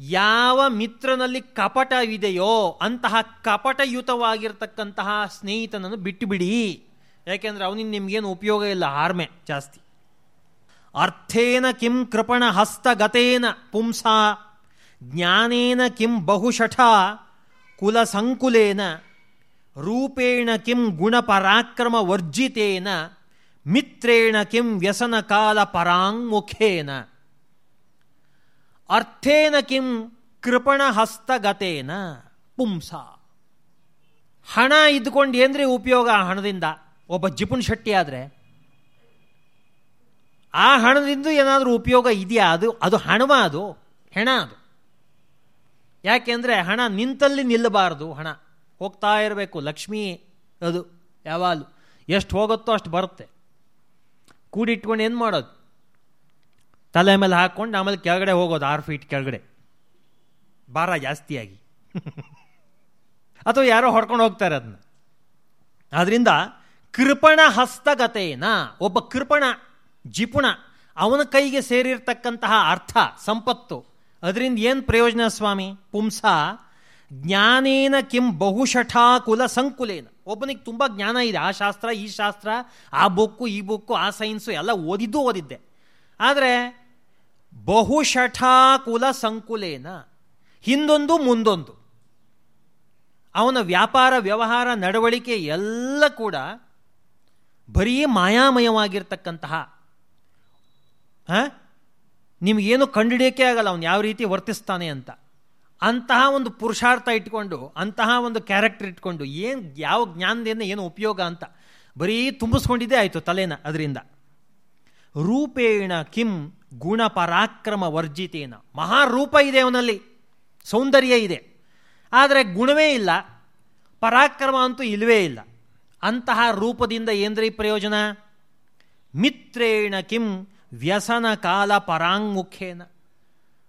ಯಾವ ಮಿತ್ರನಲ್ಲಿ ಕಪಟವಿದೆಯೋ ಅಂತಹ ಕಪಟಯುತವಾಗಿರ್ತಕ್ಕಂತಹ ಸ್ನೇಹಿತನನ್ನು ಬಿಟ್ಟು ಬಿಡಿ ಯಾಕೆಂದ್ರೆ ಅವನಿಂದ ನಿಮ್ಗೇನು ಉಪಯೋಗ ಇಲ್ಲ? ಆರ್ಮೆ, ಜಾಸ್ತಿ. ಅರ್ಥೇನ ಕಿಂ ಕೃಪಣ ಹಸ್ತಗತೇನ ಪುಂಸ, ಜ್ಞಾನೇನ ಕಿಂ ಬಹುಶಠ ಕುಲಸಂಕುಲೇನ ರೂಪೇಣ ಕಿಂ ಗುಣಪರಾಕ್ರಮ ವರ್ಜಿತೇನ, ಮಿತ್ರೇಣ ಕಿಂ ವ್ಯಸನ ಕಾಲ ಪರಾಂಗುಖೇನ ಅರ್ಥೇನ ಕಿಂ ಕೃಪಣ ಹಸ್ತಗತೇನ ಪುಂಸ. ಹಣ ಇದ್ಕೊಂಡು ಏನ್ರಿ ಉಪಯೋಗ? ಹಣದಿಂದ. ಒಬ್ಬ ಜಿಪುನ್ ಶೆಟ್ಟಿ ಆದರೆ, ಆ ಹಣದಿಂದ ಏನಾದರೂ ಉಪಯೋಗ ಇದೆಯಾ ಅದು? ಅದು ಹಣವ ಅದು? ಹೆಣ ಅದು. ಯಾಕೆಂದರೆ ಹಣ ನಿಂತಲ್ಲಿ ನಿಲ್ಲಬಾರದು, ಹಣ. ಹೋಗ್ತಾ ಇರಬೇಕು, ಲಕ್ಷ್ಮೀ ಅದು, ಯಾವಾಗಲೂ. ಎಷ್ಟು ಹೋಗುತ್ತೋ ಅಷ್ಟು ಬರುತ್ತೆ. ಕೂಡಿಟ್ಕೊಂಡು ಏನು ಮಾಡೋದು? ತಲೆ ಮೇಲೆ ಹಾಕ್ಕೊಂಡು ಆಮೇಲೆ ಕೆಳಗಡೆ ಹೋಗೋದು, ಆರು ಫೀಟ್ ಕೆಳಗಡೆ. ಭಾರ ಜಾಸ್ತಿಯಾಗಿ. <laughs> ಅಥವಾ ಯಾರೋ ಹೊಡ್ಕೊಂಡು ಹೋಗ್ತಾರೆ ಅದನ್ನ ಆದ್ರಿಂದ ಕೃಪಣ ಹಸ್ತಗತೇನ ಒಬ್ಬ ಕೃಪಣ, ಜಿಪುಣ, ಅವನ ಕೈಗೆ ಸೇರಿರ್ತಕ್ಕಂತಹ ಅರ್ಥ, ಸಂಪತ್ತು. ಅದರಿಂದ ಏನು ಪ್ರಯೋಜನ ಸ್ವಾಮಿ? ಪುಂಸ, ಜ್ಞಾನೇನ ಕಿಂ ಬಹುಶಠಾ ಕುಲ ಸಂಕುಲೇನ. ಒಬ್ಬನಿಗೆ ತುಂಬ ಜ್ಞಾನ ಇದೆ. ಆ ಶಾಸ್ತ್ರ, ಈ ಶಾಸ್ತ್ರ, ಆ ಬುಕ್ಕು, ಈ ಬುಕ್ಕು, ಆ ಸೈನ್ಸು ಎಲ್ಲ ಓದಿದ್ದು ಓದಿದ್ದೆ. ಆದರೆ ಬಹುಶಠಾ ಕುಲ ಸಂಕುಲೇನ, ಹಿಂದೊಂದು ಮುಂದೊಂದು. ಅವನ ವ್ಯಾಪಾರ, ವ್ಯವಹಾರ, ನಡವಳಿಕೆ ಎಲ್ಲ ಕೂಡ ಬರೀ ಮಾಯಾಮಯವಾಗಿರ್ತಕ್ಕಂತಹ ನಿಮಗೇನು ಕಂಡುಹಿಡಿಯೋಕೆ ಆಗಲ್ಲ, ಅವನು ಯಾವ ರೀತಿ ವರ್ತಿಸ್ತಾನೆ ಅಂತ. ಅಂತಹ ಒಂದು ಪುರುಷಾರ್ಥ ಇಟ್ಕೊಂಡು, ಅಂತಹ ಒಂದು ಕ್ಯಾರೆಕ್ಟರ್ ಇಟ್ಕೊಂಡು, ಏನು ಯಾವ ಜ್ಞಾನದಿಂದ ಏನು ಉಪಯೋಗ ಅಂತ ಬರೀ ತುಂಬಿಸ್ಕೊಂಡಿದ್ದೇ ಆಯಿತು ತಲೆನ ಅದರಿಂದ. ರೂಪೇಣ ಕಿಂ ಗುಣ ಪರಾಕ್ರಮ ವರ್ಜಿತೇನ ಮಹಾರೂಪ ಇದೆ ಅವನಲ್ಲಿ, ಸೌಂದರ್ಯ ಇದೆ. ಆದರೆ ಗುಣವೇ ಇಲ್ಲ, ಪರಾಕ್ರಮ ಅಂತೂ ಇಲ್ಲವೇ ಇಲ್ಲ. ಅಂತಹ ರೂಪದಿಂದ ಏನ್ರಿ ಪ್ರಯೋಜನ? ಮಿತ್ರೇಣ ಕಿಂ ವ್ಯಸನ ಕಾಲ ಪರಾಂಗುಖೇನ.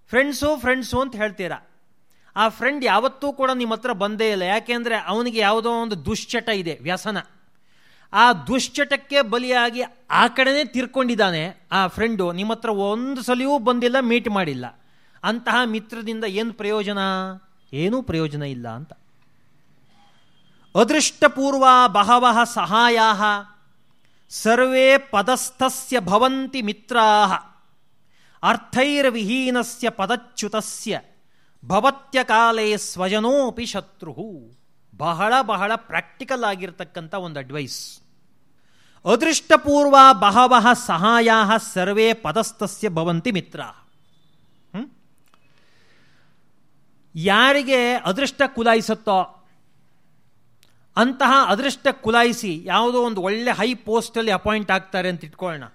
ಫ್ರೆಂಡ್ಸು ಫ್ರೆಂಡ್ಸು ಅಂತ ಹೇಳ್ತೀರಾ. ಆ ಫ್ರೆಂಡ್ ಯಾವತ್ತೂ ಕೂಡ ನಿಮ್ಮ ಹತ್ರ ಬಂದೇ ಇಲ್ಲ. ಯಾಕೆಂದರೆ ಅವನಿಗೆ ಯಾವುದೋ ಒಂದು ದುಶ್ಚಟ ಇದೆ, ವ್ಯಸನ. ಆ ದುಶ್ಚಟಕ್ಕೆ ಬಲಿಯಾಗಿ ಆ ಕಡೆನೇ ತಿರ್ಕೊಂಡಿದ್ದಾನೆ ಆ ಫ್ರೆಂಡು. ನಿಮ್ಮ ಹತ್ರ ಒಂದು ಸಲಿಯೂ ಬಂದಿಲ್ಲ, ಮೀಟ್ ಮಾಡಿಲ್ಲ. ಅಂತಹ ಮಿತ್ರದಿಂದ ಏನು ಪ್ರಯೋಜನ? ಏನೂ ಪ್ರಯೋಜನ ಇಲ್ಲ ಅಂತ. ಅದೃಷ್ಟಪೂರ್ವ ಬಹವ ಸಹಾಯ ಸರ್ವೇ ಪದಸ್ಥಸ್ಯ ಭವಂತಿ ಮಿತ್ರಾ ಅರ್ಥೈರ್ವಿಹೀನಸ್ಯ ಪದಚ್ಯುತಸ್ಯ. ಭವತ್ಯ ಕಾಲೇ ಸ್ವಜನೋಪಿ ಶತ್ರು ಬಹಳ ಬಹಳ ಪ್ರಾಕ್ಟಿಕಲ್ ಆಗಿರ್ತಕ್ಕಂಥ ಒಂದು ಅಡ್ವೈಸ್. ಅದೃಷ್ಟಪೂರ್ವ ಬಹವ ಸಹಾಯ ಸರ್ವೇ ಪದಸ್ಥಸ್ಯ ಭವಂತಿ ಮಿತ್ರ ಯಾರಿಗೆ ಅದೃಷ್ಟ ಕುಲಾಯಿಸುತ್ತೋ ಅಂತಹ ಅದೃಷ್ಟ ಕುಲಾಯಿಸಿ ಯಾವುದೋ ಒಂದು ಒಳ್ಳೆ ಹೈ ಪೋಸ್ಟಲ್ಲಿ ಅಪಾಯಿಂಟ್ ಆಗ್ತಾರೆ ಅಂತ ಇಟ್ಕೊಳ್ಳೋಣ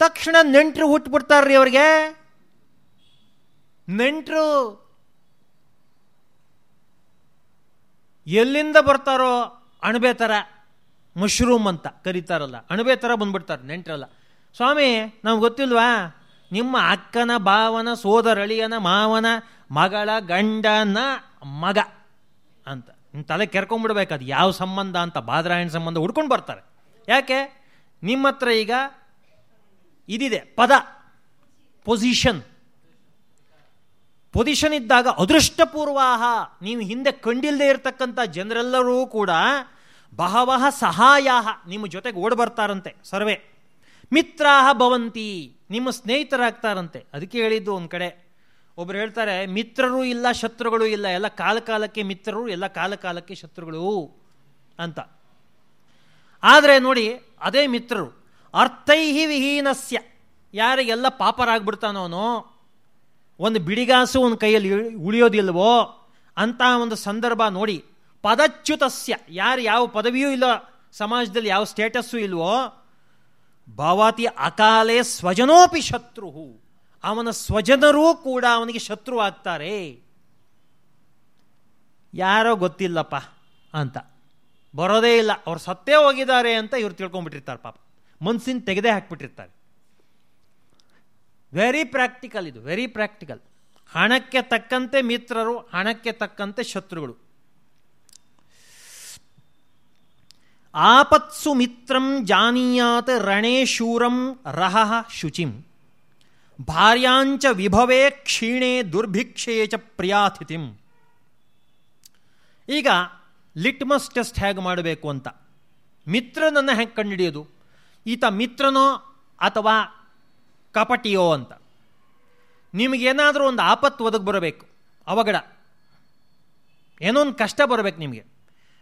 ತಕ್ಷಣ ನೆಂಟರು ಹುಟ್ಟುಬಿಡ್ತಾರ್ರಿ ಅವ್ರಿಗೆ. ನೆಂಟರು ಎಲ್ಲಿಂದ ಬರ್ತಾರೋ ಅಣಬೆ ಥರ ಮಶ್ರೂಮ್ ಅಂತ ಕರೀತಾರಲ್ಲ, ಅಣಬೆ ಥರ ಬಂದ್ಬಿಡ್ತಾರೆ ನೆಂಟರಲ್ಲ. ಸ್ವಾಮಿ, ನಮ್ಗೆ ಗೊತ್ತಿಲ್ವಾ? ನಿಮ್ಮ ಅಕ್ಕನ, ಭಾವನ, ಸೋದರಳಿಯನ, ಮಾವನ, ಮಗಳ, ಗಂಡನ ಮಗ ಅಂತ. ತಲೆ ಕೆರ್ಕೊಂಡ್ಬಿಡ್ಬೇಕು ಅದು ಯಾವ ಸಂಬಂಧ ಅಂತ ಬಾದ್ರಾಯಣ ಸಂಬಂಧ ಹುಡ್ಕೊಂಡು ಬರ್ತಾರೆ. ಯಾಕೆ? ನಿಮ್ಮ ಹತ್ರ ಈಗ ಇದಿದೆ, ಪದ ಪೊಸಿಷನ್ ಪೊಸಿಷನ್ ಇದ್ದಾಗ ಅದೃಷ್ಟಪೂರ್ವಾಹ. ನೀವು ಹಿಂದೆ ಕಂಡಿಲ್ಲದೆ ಇರತಕ್ಕಂಥ ಜನರೆಲ್ಲರೂ ಕೂಡ ಬಹವಹ ಸಹಾಯ ನಿಮ್ಮ ಜೊತೆಗೆ ಓಡ್ ಬರ್ತಾರಂತೆ, ಸರ್ವೇ. ಮಿತ್ರಾಹ ಭವಂತಿ, ನಿಮ್ಮ ಸ್ನೇಹಿತರಾಗ್ತಾರಂತೆ. ಅದಕ್ಕೆ ಹೇಳಿದ್ದು ಒಂದು ಕಡೆ ಒಬ್ರು ಹೇಳ್ತಾರೆ, ಮಿತ್ರರು ಇಲ್ಲ, ಶತ್ರುಗಳು ಇಲ್ಲ, ಎಲ್ಲ ಕಾಲ ಕಾಲಕ್ಕೆ ಮಿತ್ರರು, ಎಲ್ಲ ಕಾಲ ಕಾಲಕ್ಕೆ ಶತ್ರುಗಳು ಅಂತ. ಆದರೆ ನೋಡಿ, ಅದೇ ಮಿತ್ರರು, ಅರ್ಥೈಹಿ ವಿಹೀನಸ್ಯ. ಯಾರಿಗೆಲ್ಲ ಅವನು, ಒಂದು ಬಿಡಿಗಾಸು ಒಂದು ಕೈಯಲ್ಲಿ ಉಳಿಯೋದಿಲ್ವೋ, ಅಂತ ಒಂದು ಸಂದರ್ಭ ನೋಡಿ. ಪದಚ್ಯುತಸ್ಯ. ಯಾರು ಯಾವ ಪದವಿಯೂ ಇಲ್ಲ, ಸಮಾಜದಲ್ಲಿ ಯಾವ ಸ್ಟೇಟಸ್ಸು ಇಲ್ವೋ, ಭಾವಾತಿ ಅಕಾಲೇ ಸ್ವಜನೋಪಿ ಶತ್ರು ಅವನ ಸ್ವಜನರೂ ಕೂಡ ಅವನಿಗೆ ಶತ್ರು ಆಗ್ತಾರೆ ಯಾರೋ ಗೊತ್ತಿಲ್ಲಪ್ಪ ಅಂತ. ಬರೋದೇ ಇಲ್ಲ. ಅವ್ರು ಸತ್ತೇ ಹೋಗಿದ್ದಾರೆ ಅಂತ ಇವ್ರು ತಿಳ್ಕೊಂಡ್ಬಿಟ್ಟಿರ್ತಾರೆ ಪಾಪ. ಮನ್ಸಿನ ತೆಗೆದೇ ಹಾಕ್ಬಿಟ್ಟಿರ್ತಾರೆ. ವೆರಿ ಪ್ರಾಕ್ಟಿಕಲ್ ಇದು. ವೆರಿ ಪ್ರಾಕ್ಟಿಕಲ್ ಹಣಕ್ಕೆ ತಕ್ಕಂತೆ ಮಿತ್ರರು, ಹಣಕ್ಕೆ ತಕ್ಕಂತೆ ಶತ್ರುಗಳು. ಆಪತ್ಸು ಮಿತ್ರಂ ಜಾನೀಯಾತ್ ರಣೇ ಶೂರಂ ರಹ ಶುಚಿಂ. ಭಾರ್ಯಾಂಚ ವಿಭವೇ ಕ್ಷೀಣೆ ದುರ್ಭಿಕ್ಷೆ ಚ ಪ್ರಿಯಾತಿಥಿಂ. ಈಗ ಲಿಟ್ಮಸ್ ಟೆಸ್ಟ್ ಹೇಗೆ ಮಾಡಬೇಕು ಅಂತ. ಮಿತ್ರನನ್ನು ಹೆಂಗೆ ಕಂಡುಹಿಡಿಯೋದು ಈತ ಮಿತ್ರನೋ ಅಥವಾ ಕಪಟಿಯೋ ಅಂತ. ನಿಮಗೇನಾದರೂ ಒಂದು ಆಪತ್ತು ಒದಗಿ ಬರಬೇಕು ಅವಗಡ ಏನೋ ಒಂದು ಕಷ್ಟ ಬರಬೇಕು ನಿಮಗೆ.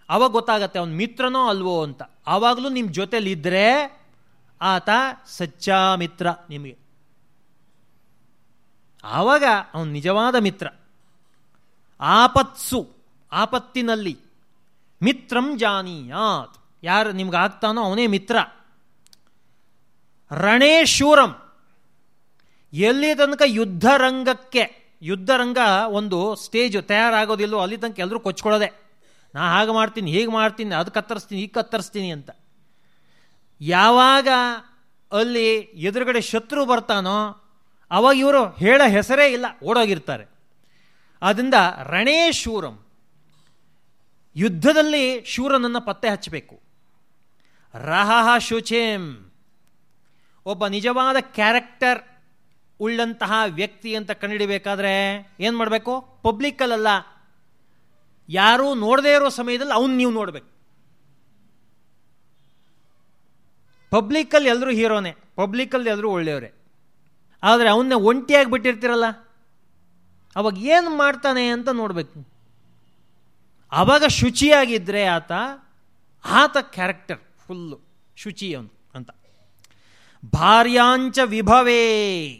ಅವಾಗ ಗೊತ್ತಾಗತ್ತೆ ಅವನು ಮಿತ್ರನೋ ಅಲ್ವೋ ಅಂತ. ಆವಾಗಲೂ ನಿಮ್ಮ ಜೊತೆಲಿದ್ದರೆ ಆತ ಸಚ್ಚಾ ಮಿತ್ರ ನಿಮಗೆ. ಆವಾಗ ಅವನು ನಿಜವಾದ ಮಿತ್ರ. ಆಪತ್ಸು, ಆಪತ್ತಿನಲ್ಲಿ. ಮಿತ್ರಂ ಜಾನೀಯಾತ್. ಯಾರು ನಿಮ್ಗೆ ಆಗ್ತಾನೋ ಅವನೇ ಮಿತ್ರ. ರಣೇಶೂರಂ ಎಲ್ಲಿ ತನಕ ಯುದ್ಧರಂಗಕ್ಕೆ, ಯುದ್ಧರಂಗ ಒಂದು ಸ್ಟೇಜು ತಯಾರಾಗೋದಿಲ್ಲೋ ಅಲ್ಲಿ ತನಕ ಎಲ್ಲರೂ ಕೊಚ್ಕೊಳ್ಳೋದೆ. ನಾ ಹಾಗೆ ಮಾಡ್ತೀನಿ, ಹೀಗೆ ಮಾಡ್ತೀನಿ, ಅದು ಕತ್ತರಿಸ್ತೀನಿ ಈಗ ಕತ್ತರಿಸ್ತೀನಿ ಅಂತ. ಯಾವಾಗ ಅಲ್ಲಿ ಎದುರುಗಡೆ ಶತ್ರು ಬರ್ತಾನೋ ಅವಾಗ ಇವರು ಹೇಳೋ ಹೆಸರೇ ಇಲ್ಲ, ಓಡೋಗಿರ್ತಾರೆ. ಆದ್ದರಿಂದ ರಣೇಶೂರಂ ಯುದ್ಧದಲ್ಲಿ ಶೂರನನ್ನು ಪತ್ತೆ ಹಚ್ಚಬೇಕು. ರಹಹ ಶುಚೇಂ. ಒಬ್ಬ ನಿಜವಾದ ಕ್ಯಾರೆಕ್ಟರ್ ಉಳ್ಳಂತಹ ವ್ಯಕ್ತಿ ಅಂತ ಕಂಡುಹಿಡಿಬೇಕಾದ್ರೆ ಏನು ಮಾಡಬೇಕು? ಪಬ್ಲಿಕ್ಕಲ್ಲ ಯಾರೂ ನೋಡದೇ ಇರೋ ಸಮಯದಲ್ಲಿ ಅವನು ನೀವು ನೋಡಬೇಕು. ಪಬ್ಲಿಕ್ಕಲ್ಲಿ ಎಲ್ಲರೂ ಹೀರೋನೇ ಪಬ್ಲಿಕ್ಕಲ್ಲಿ ಎಲ್ಲರೂ ಒಳ್ಳೆಯವರೇ. ಆದರೆ ಅವನ್ನೇ ಒಂಟಿಯಾಗಿ ಬಿಟ್ಟಿರ್ತೀರಲ್ಲ? ಅವಾಗ ಏನು ಮಾಡ್ತಾನೆ ಅಂತ ನೋಡಬೇಕು. ಆವಾಗ ಶುಚಿಯಾಗಿದ್ದರೆ ಆತ ಆತ ಕ್ಯಾರೆಕ್ಟರ್ ಫುಲ್ಲು ಶುಚಿ ಅವನು ಅಂತ. ಭಾರ್ಯಾಂಚ ವಿಭವೇ,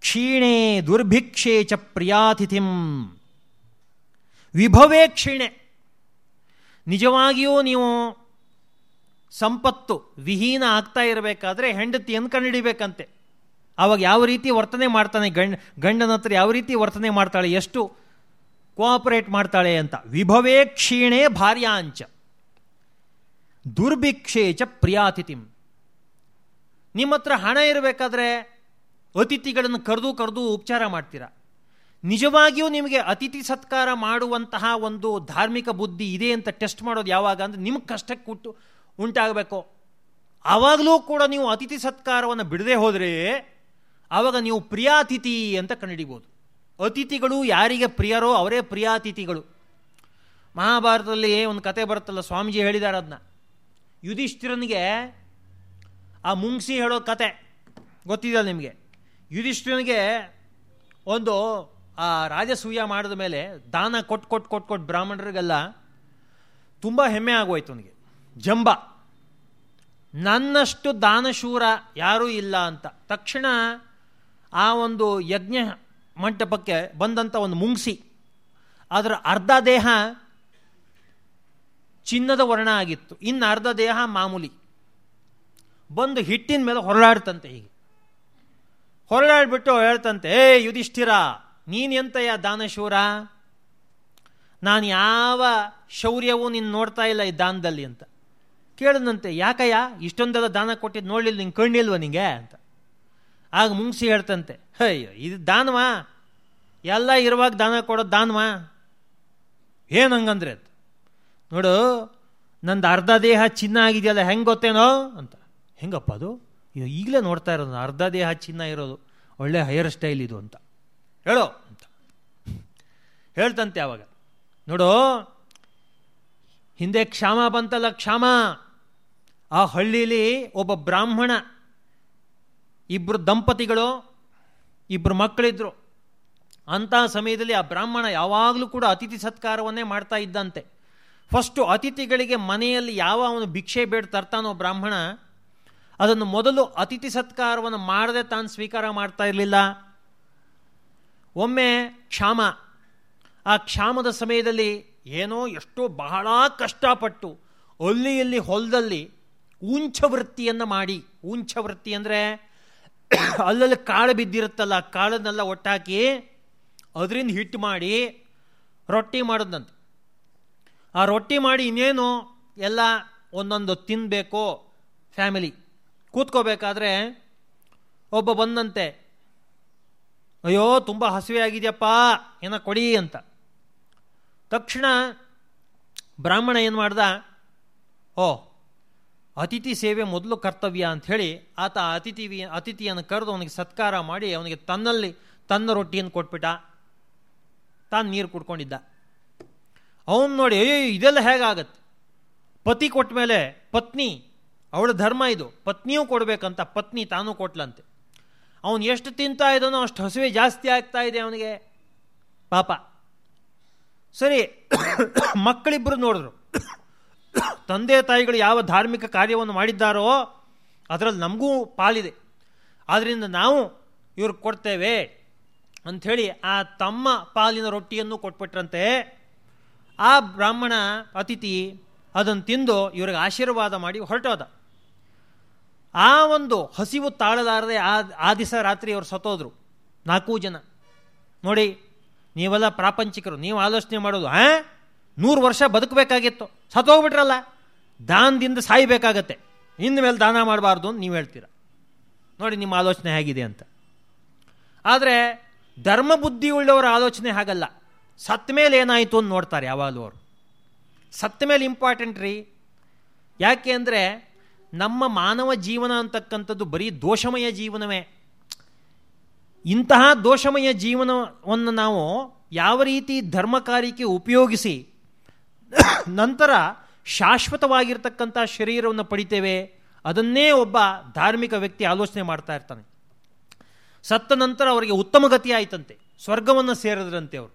ಕ್ಷೀಣೆ ದುರ್ಭಿಕ್ಷೆ ಚ ಪ್ರಿಯಾತಿಥಿಂ. ವಿಭವೇ ಕ್ಷೀಣೆ. ನಿಜವಾಗಿಯೂ ನೀವು ಸಂಪತ್ತು ವಿಹೀನ ಆಗ್ತಾ ಇರಬೇಕಾದ್ರೆ ಹೆಂಡತಿಯನ್ನು ಕಂಡುಹಿಡಿಬೇಕಂತೆ ಆವಾಗ ಯಾವ ರೀತಿ ವರ್ತನೆ ಮಾಡ್ತಾನೆ ಗಂಡ, ಗಂಡನ ಹತ್ರ ಯಾವ ರೀತಿ ವರ್ತನೆ ಮಾಡ್ತಾಳೆ, ಎಷ್ಟು ಕೋಆಪರೇಟ್ ಮಾಡ್ತಾಳೆ ಅಂತ. ವಿಭವೇ ಕ್ಷೀಣೆ ಭಾರ್ಯಾಂಚ. ದುರ್ಭಿಕ್ಷೆ ಚ ಪ್ರಿಯಾತಿಥಿಂ. ನಿಮ್ಮ ಹತ್ರ ಹಣ ಇರಬೇಕಾದ್ರೆ ಅತಿಥಿಗಳನ್ನು ಕರೆದು ಕರೆದು ಉಪಚಾರ ಮಾಡ್ತೀರ? ನಿಜವಾಗಿಯೂ ನಿಮಗೆ ಅತಿಥಿ ಸತ್ಕಾರ ಮಾಡುವಂತಹ ಒಂದು ಧಾರ್ಮಿಕ ಬುದ್ಧಿ ಇದೆ ಅಂತ ಟೆಸ್ಟ್ ಮಾಡೋದು ಯಾವಾಗ ಅಂದರೆ ನಿಮ್ಗೆ ಕಷ್ಟಕ್ಕೆ ಕೊಟ್ಟು ಉಂಟಾಗಬೇಕು. ಆವಾಗಲೂ ಕೂಡ ನೀವು ಅತಿಥಿ ಸತ್ಕಾರವನ್ನು ಬಿಡದೆ ಹೋದರೆ ಆವಾಗ ನೀವು ಪ್ರಿಯಾತಿಥಿ ಅಂತ ಕಂಡುಹಿಡಿಬೋದು. ಅತಿಥಿಗಳು ಯಾರಿಗೆ ಪ್ರಿಯರೋ ಅವರೇ ಪ್ರಿಯಾತಿಥಿಗಳು. ಮಹಾಭಾರತದಲ್ಲಿ ಒಂದು ಕತೆ ಬರುತ್ತಲ್ಲ, ಸ್ವಾಮೀಜಿ ಹೇಳಿದ್ದಾರೆ ಅದನ್ನ ಯುಧಿಷ್ಠಿರನಿಗೆ ಆ ಮುಂಗ್ಸಿ ಹೇಳೋ ಕತೆ ಗೊತ್ತಿದೆಯಲ್ಲ ನಿಮಗೆ? ಯುಧಿಷ್ಠಿರನಿಗೆ ಒಂದು, ಆ ರಾಜಸೂಯ ಮಾಡಿದ ಮೇಲೆ ದಾನ ಕೊಟ್ಟು ಕೊಟ್ಟು ಕೊಟ್ಟು ಕೊಟ್ಟು ಬ್ರಾಹ್ಮಣರಿಗೆಲ್ಲ ತುಂಬ ಹೆಮ್ಮೆ ಆಗೋಯ್ತು ಅವನಿಗೆ. ಜಂಬ. ನನ್ನಷ್ಟು ದಾನಶೂರ ಯಾರೂ ಇಲ್ಲ ಅಂತ. ತಕ್ಷಣ ಆ ಒಂದು ಯಜ್ಞ ಮಂಟಪಕ್ಕೆ ಬಂದಂಥ ಒಂದು ಮುಂಗ್ಸಿ. ಅದರ ಅರ್ಧ ದೇಹ ಚಿನ್ನದ ವರ್ಣ ಆಗಿತ್ತು. ಇನ್ನು ಅರ್ಧ ದೇಹ ಮಾಮೂಲಿ. ಬಂದು ಹಿಟ್ಟಿನ ಮೇಲೆ ಹೊರಳಾಡ್ತಂತೆ ಹೀಗೆ. ಹೊರಳಾಡ್ಬಿಟ್ಟು ಹೇಳ್ತಂತೆ, ಏ ಯುಧಿಷ್ಠಿರ, ನೀನು ಎಂತಯ್ಯ ದಾನಶೂರ? ನಾನು ಯಾವ ಶೌರ್ಯವೂ ನೀನು ನೋಡ್ತಾ ಇಲ್ಲ ಈ ದಾನದಲ್ಲಿ ಅಂತ. ಕೇಳಿದಂತೆ, ಯಾಕಯ್ಯ, ಇಷ್ಟೊಂದೆಲ್ಲ ದಾನ ಕೊಟ್ಟಿದ್ದು ನೋಡಲಿಲ್ಲ ನಿಂಗೆ ಕಣ್ಣಿಲ್ವ ನಿಂಗೆ? ಅಂತ. ಆಗ ಮುಂಗ್ಸಿ ಹೇಳ್ತಂತೆ, ಅಯ್ಯೋ, ಇದು ದಾನವಾ? ಎಲ್ಲ ಇರುವಾಗ ದಾನ ಕೊಡೋದು ದಾನವಾ? ಏನು ಹಂಗಂದ್ರೆ? ಅದು ನೋಡು, ನಂದು ಅರ್ಧ ದೇಹ ಚಿನ್ನ ಆಗಿದೆಯಲ್ಲ, ಹೆಂಗೆ ಗೊತ್ತೇನೋ? ಅಂತ, ಹೆಂಗಪ್ಪ ಅದು? ಈಗಲೇ ನೋಡ್ತಾ ಇರೋದು ಅರ್ಧ ದೇಹ ಚಿನ್ನ ಇರೋದು, ಒಳ್ಳೆ ಹೇರ್ ಸ್ಟೈಲ್ ಇದು ಅಂತ, ಹೇಳೋ ಅಂತ. ಹೇಳ್ತಂತೆ ಅವಾಗ, ನೋಡು, ಹಿಂದೆ ಕ್ಷಾಮ ಬಂತಲ್ಲ ಕ್ಷಾಮ, ಆ ಹಳ್ಳಿಲಿ ಒಬ್ಬ ಬ್ರಾಹ್ಮಣ ಇಬ್ಬರು ದಂಪತಿಗಳು ಇಬ್ಬರು ಮಕ್ಕಳಿದ್ರು. ಅಂತಹ ಸಮಯದಲ್ಲಿ ಆ ಬ್ರಾಹ್ಮಣ ಯಾವಾಗಲೂ ಕೂಡ ಅತಿಥಿ ಸತ್ಕಾರವನ್ನೇ ಮಾಡ್ತಾ ಇದ್ದಂತೆ. ಫಸ್ಟು ಅತಿಥಿಗಳಿಗೆ ಮನೆಯಲ್ಲಿ ಯಾವ ಅವನು ಭಿಕ್ಷೆ ಬೇಡ ತರ್ತಾನೋ ಬ್ರಾಹ್ಮಣ, ಅದನ್ನು ಮೊದಲು ಅತಿಥಿ ಸತ್ಕಾರವನ್ನು ಮಾಡದೆ ತಾನು ಸ್ವೀಕಾರ ಮಾಡ್ತಾ ಇರಲಿಲ್ಲ. ಒಮ್ಮೆ ಕ್ಷಾಮ. ಆ ಕ್ಷಾಮದ ಸಮಯದಲ್ಲಿ ಏನೋ ಎಷ್ಟೋ ಬಹಳ ಕಷ್ಟಪಟ್ಟು ಅಲ್ಲಿ ಇಲ್ಲಿ ಹೊಲದಲ್ಲಿ ಉಂಚ ವೃತ್ತಿಯನ್ನು ಮಾಡಿ. ಉಂಚ ವೃತ್ತಿ ಅಂದರೆ <coughs> ಅಲ್ಲಲ್ಲಿ ಕಾಳು ಬಿದ್ದಿರುತ್ತಲ್ಲ ಕಾಳನ್ನೆಲ್ಲ ಒಟ್ಟಾಕಿ ಅದರಿಂದ ಹಿಟ್ಟು ಮಾಡಿ ರೊಟ್ಟಿ ಮಾಡಿದ್ನಂತೆ ಆ ರೊಟ್ಟಿ ಮಾಡಿ ಇನ್ನೇನು ಎಲ್ಲ ಒಂದೊಂದು ತಿನ್ನಬೇಕು ಫ್ಯಾಮಿಲಿ. ಕೂತ್ಕೋಬೇಕಾದ್ರೆ ಒಬ್ಬ ಬಂದಂತೆ, ಅಯ್ಯೋ, ತುಂಬ ಹಸಿವೆ ಆಗಿದೆಯಪ್ಪ, ಏನೋ ಕೊಡಿ ಅಂತ. ತಕ್ಷಣ ಬ್ರಾಹ್ಮಣ ಏನು ಮಾಡ್ದ, ಓ ಅತಿಥಿ ಸೇವೆ ಮೊದಲು ಕರ್ತವ್ಯ ಅಂಥೇಳಿ ಆತ ಅತಿಥಿ ಅತಿಥಿಯನ್ನು ಕರೆದು ಅವನಿಗೆ ಸತ್ಕಾರ ಮಾಡಿ ಅವನಿಗೆ ತನ್ನಲ್ಲಿ ತನ್ನ ರೊಟ್ಟಿಯನ್ನು ಕೊಟ್ಬಿಟ್ಟ. ತಾನು ನೀರು ಕುಡ್ಕೊಂಡಿದ್ದ. ಅವನು ನೋಡಿ ಅಯ್ಯೋ ಇದೆಲ್ಲ ಹೇಗಾಗತ್ತೆ? ಪತಿ ಕೊಟ್ಟ ಮೇಲೆ ಪತ್ನಿ, ಅವಳ ಧರ್ಮ ಇದು. ಪತ್ನಿಯೂ ಕೊಡಬೇಕಂತ ಪತ್ನಿ ತಾನು ಕೊಟ್ಲಂತೆ. ಅವನು ಎಷ್ಟು ತಿಂತಾ ಇದ್ದಾನೋ ಅಷ್ಟು ಹಸುವೆ ಜಾಸ್ತಿ ಆಗ್ತಾ ಇದೆ ಅವನಿಗೆ. ಪಾಪ. ಸರಿ, ಮಕ್ಕಳಿಬ್ಬರು ನೋಡಿದ್ರು. ತಂದೆ ತಾಯಿಗಳು ಯಾವ ಧಾರ್ಮಿಕ ಕಾರ್ಯವನ್ನು ಮಾಡಿದ್ದಾರೋ ಅದರಲ್ಲಿ ನಮಗೂ ಪಾಲಿದೆ. ಆದ್ದರಿಂದ ನಾವು ಇವ್ರಿಗೆ ಕೊಡ್ತೇವೆ ಅಂಥೇಳಿ ಆ ತಮ್ಮ ಪಾಲಿನ ರೊಟ್ಟಿಯನ್ನು ಕೊಟ್ಬಿಟ್ರಂತೆ, ಆ ಬ್ರಾಹ್ಮಣ ಅತಿಥಿ ಅದನ್ನು ತಿಂದು ಇವ್ರಿಗೆ ಆಶೀರ್ವಾದ ಮಾಡಿ ಹೊರಟೋದ. ಆ ಒಂದು ಹಸಿವು ತಾಳಲಾರದೆ ಆ ಆ ದಿವಸ ರಾತ್ರಿ ಅವರು ಸತ್ತೋದ್ರು, ನಾಲ್ಕು ಜನ. ನೋಡಿ, ನೀವೆಲ್ಲ ಪ್ರಾಪಂಚಿಕರು, ನೀವು ಆಲೋಚನೆ ಮಾಡೋದು, ಹಾಂ? ನೂರು ವರ್ಷ ಬದುಕಬೇಕಾಗಿತ್ತು. ಸತ್ತೋಗ್ಬಿಟ್ರಲ್ಲ? ದಾನದಿಂದ ಸಾಯಬೇಕಾಗತ್ತೆ. ಇನ್ನು ಮೇಲೆ ದಾನ ಮಾಡಬಾರ್ದು ಅಂತ ನೀವು ಹೇಳ್ತೀರ? ನೋಡಿ, ನಿಮ್ಮ ಆಲೋಚನೆ ಹೇಗಿದೆ ಅಂತ. ಆದರೆ, ಧರ್ಮ ಬುದ್ಧಿ ಉಳ್ಳವರ ಆಲೋಚನೆ ಹಾಗಲ್ಲ. ಸತ್ತ ಮೇಲೆ ಏನಾಯಿತು ಅಂತ ನೋಡ್ತಾರೆ ಯಾವಾಗಲೂ ಅವರು. ಸತ್ತ ಮೇಲೆ ಇಂಪಾರ್ಟೆಂಟ್ ರೀ. ಯಾಕೆ ಅಂದರೆ, ನಮ್ಮ ಮಾನವ ಜೀವನ ಅಂತಕ್ಕಂಥದ್ದು ಬರೀ ದೋಷಮಯ ಜೀವನವೇ. ಇಂತಹ ದೋಷಮಯ ಜೀವನವನ್ನು ನಾವು ಯಾವ ರೀತಿ ಧರ್ಮ ಕಾರ್ಯಕ್ಕೆ ಉಪಯೋಗಿಸಿ ನಂತರ ಶಾಶ್ವತವಾಗಿರ್ತಕ್ಕಂಥ ಶರೀರವನ್ನು ಪಡಿತೇವೆ, ಅದನ್ನೇ ಒಬ್ಬ ಧಾರ್ಮಿಕ ವ್ಯಕ್ತಿ ಆಲೋಚನೆ ಮಾಡ್ತಾ ಇರ್ತಾನೆ. ಸತ್ತ ನಂತರ ಅವರಿಗೆ ಉತ್ತಮ ಗತಿ ಆಯ್ತಂತೆ, ಸ್ವರ್ಗವನ್ನು ಸೇರಿದ್ರಂತೆ ಅವರು.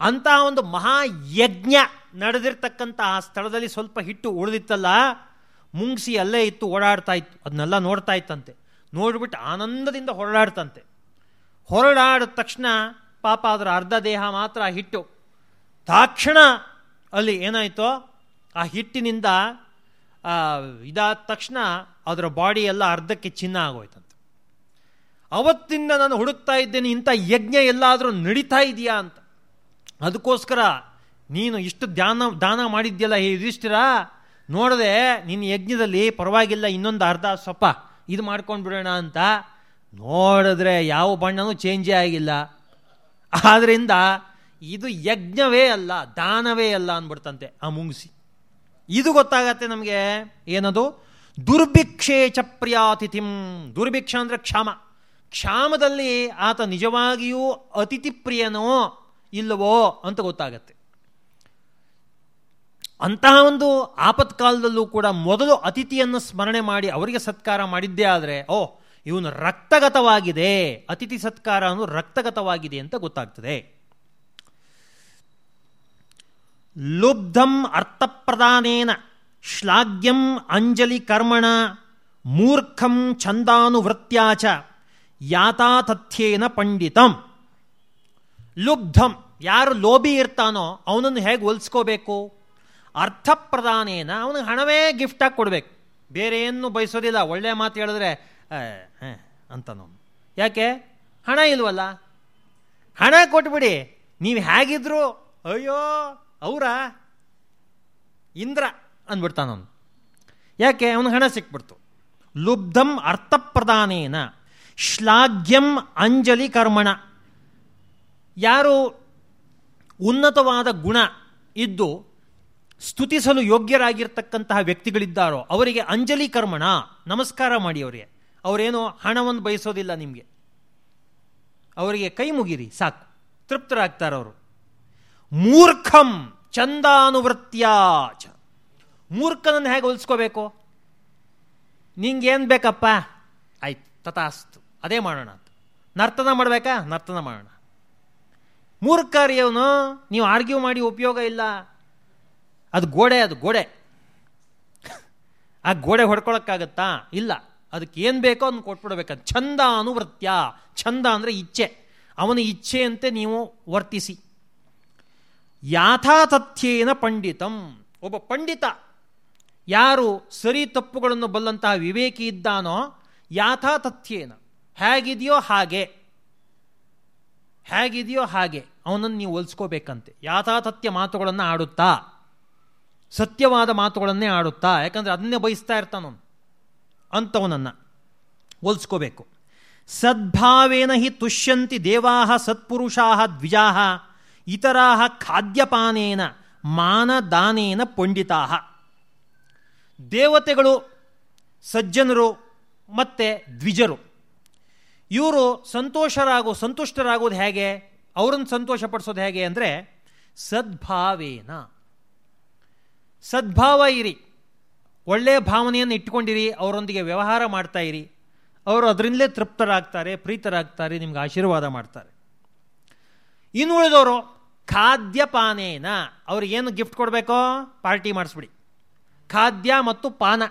ಅಂತಹ ಒಂದು ಮಹಾಯಜ್ಞ ನಡೆದಿರ್ತಕ್ಕಂಥ ಆ ಸ್ಥಳದಲ್ಲಿ ಸ್ವಲ್ಪ ಹಿಟ್ಟು ಉಳಿದಿತ್ತಲ್ಲ, ಮುಂಗಿಸಿ ಅಲ್ಲೇ ಇತ್ತು, ಓಡಾಡ್ತಾ ಇತ್ತು, ಅದನ್ನೆಲ್ಲ ನೋಡ್ತಾ ಇತ್ತಂತೆ. ನೋಡಿಬಿಟ್ಟು ಆನಂದದಿಂದ ಹೊರಡಾಡ್ತಂತೆ. ಹೊರಡಾಡಿದ ತಕ್ಷಣ ಪಾಪ ಅದರ ಅರ್ಧ ದೇಹ ಮಾತ್ರ ಹಿಟ್ಟು. ತಾಕ್ಷಣ ಅಲ್ಲಿ ಏನಾಯಿತೋ, ಆ ಹಿಟ್ಟಿನಿಂದ ಇದಾದ ತಕ್ಷಣ ಅದರ ಬಾಡಿ ಎಲ್ಲ ಅರ್ಧಕ್ಕೆ ಚಿನ್ನ ಆಗೋಯ್ತಂತೆ. ಅವತ್ತಿಂದ ನಾನು ಹುಡುಕ್ತಾ ಇದ್ದೇನೆ, ಇಂಥ ಯಜ್ಞ ಎಲ್ಲಾದರೂ ನಡೀತಾ ಇದೆಯಾ ಅಂತ. ಅದಕ್ಕೋಸ್ಕರ ನೀನು ಇಷ್ಟು ಧ್ಯಾನ, ದಾನ ಮಾಡಿದ್ಯಲ್ಲ ಯುಧಿಷ್ಠಿರ, ನೋಡದೆ ನಿನ್ನ ಯಜ್ಞದಲ್ಲಿ ಪರವಾಗಿಲ್ಲ, ಇನ್ನೊಂದು ಅರ್ಧ ಸೊಪ್ಪ ಇದು ಮಾಡ್ಕೊಂಡು ಬಿಡೋಣ ಅಂತ. ನೋಡಿದ್ರೆ ಯಾವ ಬಣ್ಣನೂ ಚೇಂಜೇ ಆಗಿಲ್ಲ ಆದ್ದರಿಂದ ಇದು ಯಜ್ಞವೇ ಅಲ್ಲ, ದಾನವೇ ಅಲ್ಲ ಅಂದ್ಬಿಡ್ತಂತೆ ಆ ಮುಂಗಿಸಿ. ಇದು ಗೊತ್ತಾಗತ್ತೆ ನಮಗೆ, ಏನದು? ದುರ್ಭಿಕ್ಷೆ ಚ ಪ್ರಿಯಾತಿಥಿಂ. ದುರ್ಭಿಕ್ಷ ಅಂದರೆ ಕ್ಷಾಮ. ಕ್ಷಾಮದಲ್ಲಿ ಆತ ನಿಜವಾಗಿಯೂ ಅತಿಥಿ ಪ್ರಿಯನೋ ಇಲ್ಲವೋ ಅಂತ ಗೊತ್ತಾಗತ್ತೆ. ಅಂತಹ ಒಂದು ಆಪತ್ಕಾಲದಲ್ಲೂ ಕೂಡ ಮೊದಲು ಅತಿಥಿಯನ್ನು ಸ್ಮರಣೆ ಮಾಡಿ ಅವರಿಗೆ ಸತ್ಕಾರ ಮಾಡಿದ್ದೇ ಆದರೆ, ಓ, ಇವನು ರಕ್ತಗತವಾಗಿದೆ. ಅತಿಥಿ ಸತ್ಕಾರ ಅನ್ನೋದು ರಕ್ತಗತವಾಗಿದೆ ಅಂತ ಗೊತ್ತಾಗ್ತದೆ. ಲುಬ್ಧಂ ಅರ್ಥಪ್ರದಾನೇನ, ಶ್ಲಾಘ್ಯಂ ಅಂಜಲಿ ಕರ್ಮಣ ಮೂರ್ಖಂ ಛಂದಾನುವೃತ್ಯಾಚ ಯಾತಾತಥ್ಯೇನ ಪಂಡಿತಂ. ಲುಬ್ಧಂ ಯಾರು ಲೋಭಿ ಇರ್ತಾನೋ ಅವನನ್ನು ಹೇಗೆ ಹೊಲ್ಸ್ಕೋಬೇಕು? ಅರ್ಥಪ್ರದಾನೇನ ಅವನಿಗೆ ಹಣವೇ ಗಿಫ್ಟಾಗಿ ಕೊಡಬೇಕು. ಬೇರೆ ಏನು ಬಯಸೋದಿಲ್ಲ. ಒಳ್ಳೆಯ ಮಾತು ಹೇಳಿದ್ರೆ ಅಂತ ನಾವು ಯಾಕೆ? ಹಣ ಇಲ್ವಲ್ಲ? ಹಣ ಕೊಟ್ಬಿಡಿ. ನೀವು ಹೇಗಿದ್ರು? ಅಯ್ಯೋ ಅವರ? ಇಂದ್ರ ಅಂದ್ಬಿಡ್ತಾನವನು ಯಾಕೆ? ಅವನು ಹಣ ಸಿಕ್ಬಿಡ್ತು. ಲುಬ್ಧಂ ಅರ್ಥಪ್ರದಾನೇನ, ಶ್ಲಾಘ್ಯಂ ಅಂಜಲಿ ಕರ್ಮಣ. ಯಾರು ಉನ್ನತವಾದ ಗುಣ ಇದ್ದು ಸ್ತುತಿಸಲು ಯೋಗ್ಯರಾಗಿರ್ತಕ್ಕಂತಹ ವ್ಯಕ್ತಿಗಳಿದ್ದಾರೋ ಅವರಿಗೆ ಅಂಜಲಿ ಕರ್ಮಣ, ನಮಸ್ಕಾರ ಮಾಡಿ ಅವರಿಗೆ. ಅವರೇನು ಹಣವನ್ನು ಬಯಸೋದಿಲ್ಲ ನಿಮಗೆ. ಅವರಿಗೆ ಕೈ ಮುಗಿರಿ, ಸಾಕು. ತೃಪ್ತರಾಗ್ತಾರವರು. ಮೂರ್ಖಂ ಚಂದಾನುವೃತ್ಯಾಚ ಮೂರ್ಖನನ್ನು ಹೇಗೆ ನಿಂಗೆ ನಿಂಗೇನು ಬೇಕಪ್ಪ? ಆಯ್ತು, ತಥಾಸ್ತು. ಅದೇ ಮಾಡೋಣ ಅಂತ. ನರ್ತನ ಮಾಡಬೇಕಾ? ನರ್ತನ ಮಾಡೋಣ. ಮೂರ್ಖರಿಯವನು, ನೀವು ಆರ್ಗ್ಯೂ ಮಾಡಿ ಉಪಯೋಗ ಇಲ್ಲ. ಅದು ಗೋಡೆ ಅದು ಗೋಡೆ. ಆ ಗೋಡೆ ಹೊಡ್ಕೊಳಕ್ಕಾಗತ್ತಾ? ಇಲ್ಲ. ಅದಕ್ಕೆ ಏನು ಬೇಕೋ ಅದನ್ನು ಕೊಟ್ಬಿಡ್ಬೇಕಂತ ಚಂದ ಅನುವೃತ್ಯ ಛಂದ ಅಂದರೆ ಇಚ್ಛೆ. ಅವನ ಇಚ್ಛೆಯಂತೆ ನೀವು ವರ್ತಿಸಿ. ಯಾಥಾತಥ್ಯೇನ ಪಂಡಿತಂ. ಒಬ್ಬ ಪಂಡಿತ ಯಾರು ಸರಿ ತಪ್ಪುಗಳನ್ನು ಬಲ್ಲಂತಹ ವಿವೇಕಿ ಇದ್ದಾನೋ ಯಾಥಾತಥ್ಯೇನ. ಹೇಗಿದೆಯೋ ಹಾಗೆ. ಹೇಗಿದೆಯೋ ಹಾಗೆ. ಅವನನ್ನು ನೀವು ಹೋಲಿಸ್ಕೋಬೇಕಂತೆ ಯಾಥಾತಥ್ಯ ಮಾತುಗಳನ್ನು ಆಡುತ್ತಾ. ಸತ್ಯವಾದ ಮಾತುಗಳನ್ನೇ ಆಡುತ್ತಾ. ಯಾಕಂದರೆ ಅದನ್ನೇ ಬಯಸ್ತಾ ಇರ್ತಾನವನು. ಅಂಥವನನ್ನು ಹೋಲಿಸ್ಕೋಬೇಕು ಸದ್ಭಾವೇನ ಹಿ ತುಷ್ಯಂತಿ ದೇವಾ ಸತ್ಪುರುಷಾ ದ್ವಿಜಾ ಇತರಾ ಖಾದ್ಯಪಾನೇನ, ಮಾನದಾನೇನ ಪಂಡಿತಾಹ. ದೇವತೆಗಳು, ಸಜ್ಜನರು ಮತ್ತು ದ್ವಿಜರು. ಇವರು ಸಂತೋಷರಾಗೋ, ಸಂತುಷ್ಟರಾಗೋದು ಹೇಗೆ? ಅವರನ್ನು ಸಂತೋಷಪಡಿಸೋದು ಹೇಗೆ ಅಂದರೆ, ಸದ್ಭಾವೇನ. ಸದ್ಭಾವ ಇರಿ. ಒಳ್ಳೆಯ ಭಾವನೆಯನ್ನು ಇಟ್ಕೊಂಡಿರಿ, ಅವರೊಂದಿಗೆ ವ್ಯವಹಾರ ಮಾಡ್ತಾ ಇರಿ. ಅವರು ಅದರಿಂದಲೇ ತೃಪ್ತರಾಗ್ತಾರೆ, ಪ್ರೀತರಾಗ್ತಾರೆ, ನಿಮ್ಗೆ ಆಶೀರ್ವಾದ ಮಾಡ್ತಾರೆ. ಇನ್ನು ಉಳಿದವರು ಖಾದ್ಯಪಾನೇನ. ಅವ್ರಿಗೇನು ಗಿಫ್ಟ್ ಕೊಡಬೇಕೋ? ಪಾರ್ಟಿ ಮಾಡಿಸ್ಬಿಡಿ. ಖಾದ್ಯ ಮತ್ತು ಪಾನ.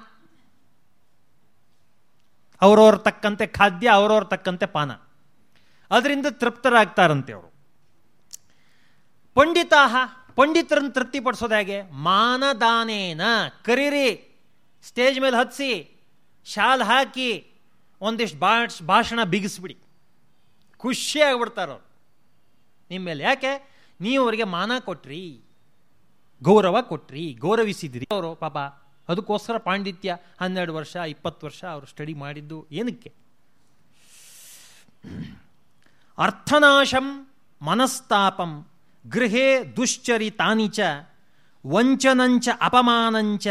ಅವ್ರವ್ರ ತಕ್ಕಂತೆ ಖಾದ್ಯ, ಅವ್ರವ್ರ ತಕ್ಕಂತೆ ಪಾನ. ಅದರಿಂದ ತೃಪ್ತರಾಗ್ತಾರಂತೆ ಅವರು. ಪಂಡಿತಾಹ, ಪಂಡಿತರನ್ನು ತೃಪ್ತಿಪಡಿಸೋದು ಹೇಗೆ? ಮಾನದಾನೇನ. ಕರೀರಿ. ಸ್ಟೇಜ್ ಮೇಲೆ ಹತ್ತಿಸಿ ಶಾಲ್ ಹಾಕಿ, ಒಂದಿಷ್ಟು ಭಾಷ್, ಭಾಷಣ ಬಿಗಿಸ್ಬಿಡಿ. ಖುಷಿ ಆಗ್ಬಿಡ್ತಾರವ್ರು. ನಿಮ್ಮ ಮೇಲೆ ಯಾಕೆ? ನೀವು ಅವರಿಗೆ ಮಾನ ಕೊಟ್ರಿ, ಗೌರವ ಕೊಟ್ರಿ, ಗೌರವಿಸಿದಿರಿ. ಅವರು ಪಾಪ ಅದಕ್ಕೋಸ್ಕರ ಪಾಂಡಿತ್ಯ ಹನ್ನೆರಡು ವರ್ಷ, ಇಪ್ಪತ್ತು ವರ್ಷ ಅವರು ಸ್ಟಡಿ ಮಾಡಿದ್ದು ಏನಕ್ಕೆ? ಅರ್ಥನಾಶಂ ಮನಸ್ತಾಪಂ ಗೃಹೇ ದುಶ್ಚರಿತಾನಿ ಚ ವಂಚನಂಚ ಅಪಮಾನಂಚ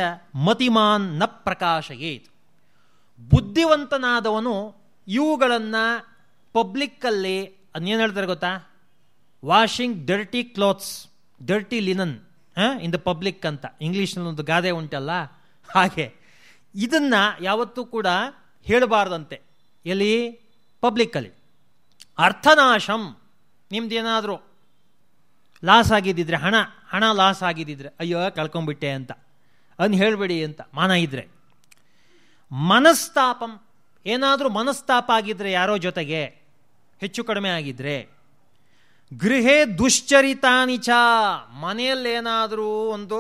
ಮತಿಮಾನ್ನ ಪ್ರಕಾಶಯೇತ್. ಬುದ್ಧಿವಂತನಾದವನು ಇವುಗಳನ್ನು ಪಬ್ಲಿಕ್ಕಲ್ಲಿ ಅನ್ನೇನು ಹೇಳ್ತಾರೆ ಗೊತ್ತಾ? Washing dirty clothes dirty linen in the public ಅಂತ. ಇಂಗ್ಲೀಷ್ನಲ್ಲಿ ಒಂದು ಗಾದೆ ಉಂಟಲ್ಲ? ಹಾಗೆ. ಇದನ್ನು ಯಾವತ್ತೂ ಕೂಡ ಹೇಳಬಾರ್ದಂತೆ. ಎಲ್ಲಿ? ಪಬ್ಲಿಕ್ಕಲ್ಲಿ ಅರ್ಥನಾಶಂ. ನಿಮ್ದೇನಾದರೂ ಲಾಸ್ ಆಗಿದ್ದಿದ್ರೆ, ಹಣ ಹಣ ಲಾಸ್ ಆಗಿದ್ದಿದ್ರೆ, ಅಯ್ಯೋ ಕಳ್ಕೊಂಬಿಟ್ಟೆ ಅಂತ. ಅನ್ ಹೇಳಬೇಡಿ ಅಂತ ಮಾನ ಇದ್ರೆ. ಮನಸ್ತಾಪಂ. ಏನಾದರೂ ಮನಸ್ತಾಪ ಆಗಿದ್ರೆ ಯಾರೋ ಜೊತೆಗೆ, ಹೆಚ್ಚು ಕಡಿಮೆ ಆಗಿದ್ರೆ ಗೃಹೇ ದುಶ್ಚರಿತಾನಿಚ ಮನೆಯಲ್ಲೇನಾದರೂ ಒಂದು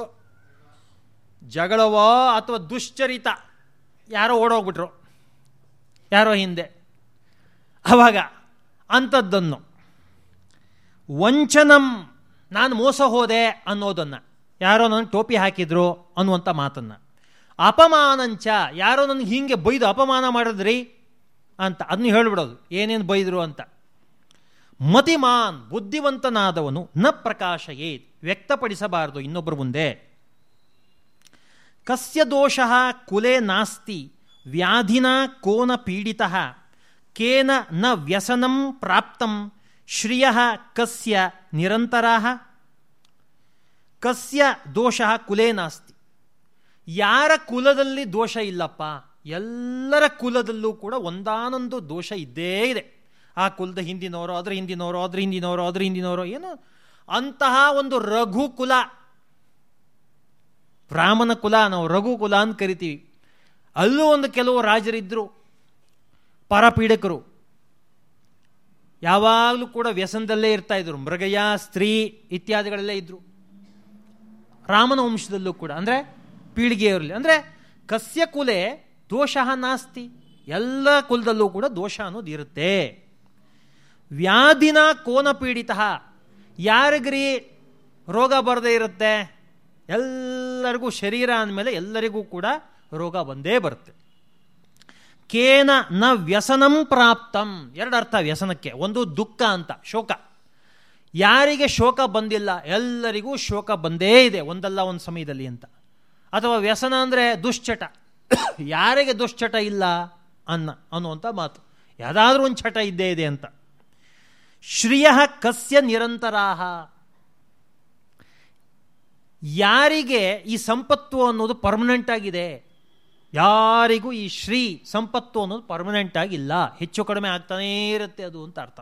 ಜಗಳವೋ ಅಥವಾ ದುಶ್ಚರಿತ ಯಾರೋ ಓಡೋಗ್ಬಿಟ್ರು, ಯಾರೋ ಹಿಂದೆ. ಅವಾಗ ಅಂಥದ್ದನ್ನು, ವಂಚನಂ ನಾನು ಮೋಸ ಹೋದೆ ಅನ್ನೋದನ್ನು, ಯಾರೋ ನನಗೆ ಟೋಪಿ ಹಾಕಿದ್ರು ಅನ್ನುವಂಥ ಮಾತನ್ನು. ಅಪಮಾನಂಚ, ಯಾರೋ ನನಗೆ ಹೀಗೆ ಬೈದು ಅಪಮಾನ ಮಾಡಿದ್ರಿ ಅಂತ, ಅದನ್ನ ಹೇಳಿಬಿಡೋದು. ಏನೇನು ಬೈದರು ಅಂತ. ಮತಿಮಾನ್, ಬುದ್ಧಿವಂತನಾದವನು, ನ ಪ್ರಕಾಶಯೇ, ವ್ಯಕ್ತಪಡಿಸಬಾರದು. ಇನ್ನೊಬ್ಬರ ಮುಂದೆ. ಕಸ್ಯ ದೋಷ ಕುಲೆ ನಾಸ್ತಿ, ವ್ಯಾಧಿನ ಕೋನ ಪೀಡಿತ, ಕೇನ ನ ವ್ಯಸನಂ ಪ್ರಾಪ್ತಂ, ಶ್ರಿಯ ಕಸ್ಯ ನಿರಂತರ. ಕಸ್ಯ ದೋಷ ಕುಲೇ ನಾಸ್ತಿ. ಯಾರ ಕುಲದಲ್ಲಿ ದೋಷ ಇಲ್ಲಪ್ಪ, ಎಲ್ಲರ ಕುಲದಲ್ಲೂ ಕೂಡ ಒಂದಾನೊಂದು ದೋಷ ಇದ್ದೇ ಇದೆ. ಆ ಕುಲದ ಹಿಂದಿನವರು, ಅದ್ರ ಹಿಂದಿನವರು ಅದ್ರ ಹಿಂದಿನವರು ಅದ್ರ ಹಿಂದಿನವರು, ಏನು? ಅಂತಹ ಒಂದು ರಘು ಕುಲ ಬ್ರಾಹ್ಮಣ ಕುಲ, ನಾವು ರಘು ಕುಲ ಅಂತ ಕರಿತೀವಿ. ಅಲ್ಲೂ ಒಂದು ಕೆಲವು ರಾಜರಿದ್ದರು ಪರಪೀಡಕರು. ಯಾವಾಗಲೂ ಕೂಡ ವ್ಯಸನದಲ್ಲೇ ಇರ್ತಾ ಇದ್ರು. ಮೃಗಯ ಸ್ತ್ರೀ ಇತ್ಯಾದಿಗಳೆಲ್ಲ ಇದ್ರು. ರಾಮನ ವಂಶದಲ್ಲೂ ಕೂಡ, ಅಂದರೆ ಪೀಳಿಗೆಯವರಲ್ಲಿ. ಅಂದರೆ ಕಸ್ಯ ಕುಲೆ ದೋಷ ನಾಸ್ತಿ. ಎಲ್ಲ ಕುಲದಲ್ಲೂ ಕೂಡ ದೋಷ ಅನ್ನೋದು ಇರುತ್ತೆ. ವ್ಯಾಧಿನ ಕೋನ ಪೀಡಿತ. ಯಾರಿಗ್ರಿ ರೋಗ ಬರದೇ ಇರುತ್ತೆ? ಎಲ್ಲರಿಗೂ ಶರೀರ ಅಂದಮೇಲೆ ಎಲ್ಲರಿಗೂ ಕೂಡ ರೋಗ ಬಂದೇ ಬರುತ್ತೆ. ಕೇನ ನ ವ್ಯಸನಂ ಪ್ರಾಪ್ತಂ. ಎರಡು ಅರ್ಥ ವ್ಯಸನಕ್ಕೆ. ಒಂದು ದುಃಖ ಅಂತ, ಶೋಕ. ಯಾರಿಗೆ ಶೋಕ ಬಂದಿಲ್ಲ, ಎಲ್ಲರಿಗೂ ಶೋಕ ಬಂದೇ ಇದೆ, ಒಂದಲ್ಲ ಒಂದು ಸಮಯದಲ್ಲಿ ಅಂತ. ಅಥವಾ ವ್ಯಸನ ಅಂದರೆ ದುಶ್ಚಟ. ಯಾರಿಗೆ ದುಶ್ಚಟ ಇಲ್ಲ ಅನ್ನ ಅನ್ನುವಂಥ ಮಾತು. ಯಾವುದಾದ್ರೂ ಒಂದು ಚಟ ಇದ್ದೇ ಇದೆ ಅಂತ. ಶ್ರಿಯ ಕಸ್ಯ ನಿರಂತರಾಹ. ಯಾರಿಗೆ ಈ ಸಂಪತ್ತು ಅನ್ನೋದು ಪರ್ಮನೆಂಟ್ ಆಗಿದೆ? ಯಾರಿಗೂ ಈ ಶ್ರೀ ಸಂಪತ್ತು ಅನ್ನೋದು ಪರ್ಮನೆಂಟ್ ಆಗಿಲ್ಲ. ಹೆಚ್ಚು ಕಡಿಮೆ ಆಗ್ತಾನೇ ಇರುತ್ತೆ ಅದು ಅಂತ ಅರ್ಥ.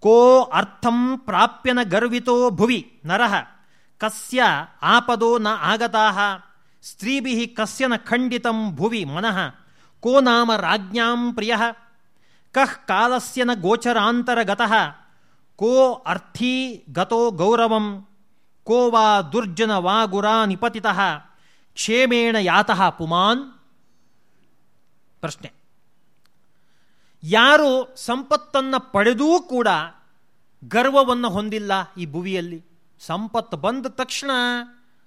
ಕೋ ಅರ್ಥಂ ಪ್ರಾಪ್ಯನ ಗರ್ವಿತೋ ಭುವಿ ನರಹ ಕಸ್ಯ ಆಪದೋ ನ ಆಗತಾ ಸ್ತ್ರೀಭಿ ಕಸ್ಯನ ಖಂಡಿತಂ ಭುವಿ ಮನಃ. ಕೋ ನಾಮ ರಾಜ್ಞಾಂ ಪ್ರಿಯ. ಕಃ ಕಾಲಸ್ಯನ ಗೋಚರಾಂತರಗತ. ಕೋ ಅರ್ಥೀ ಗತೋ ಗೌರವಂ. ಕೋ ವಾ ದುರ್ಜನ ವಾ ಗುರಾ ನಿಪತಿತಃ. ಕ್ಷೇಮೇಣ ಯಾತಃ ಪುಮಾನ್? ಪ್ರಶ್ನೆ. ಯಾರು ಸಂಪತ್ತನ್ನು ಪಡೆದೂ ಕೂಡ ಗರ್ವವನ್ನು ಹೊಂದಿಲ್ಲ ಈ ಭುವಿಯಲ್ಲಿ. ಸಂಪತ್ತು ಬಂದ ತಕ್ಷಣ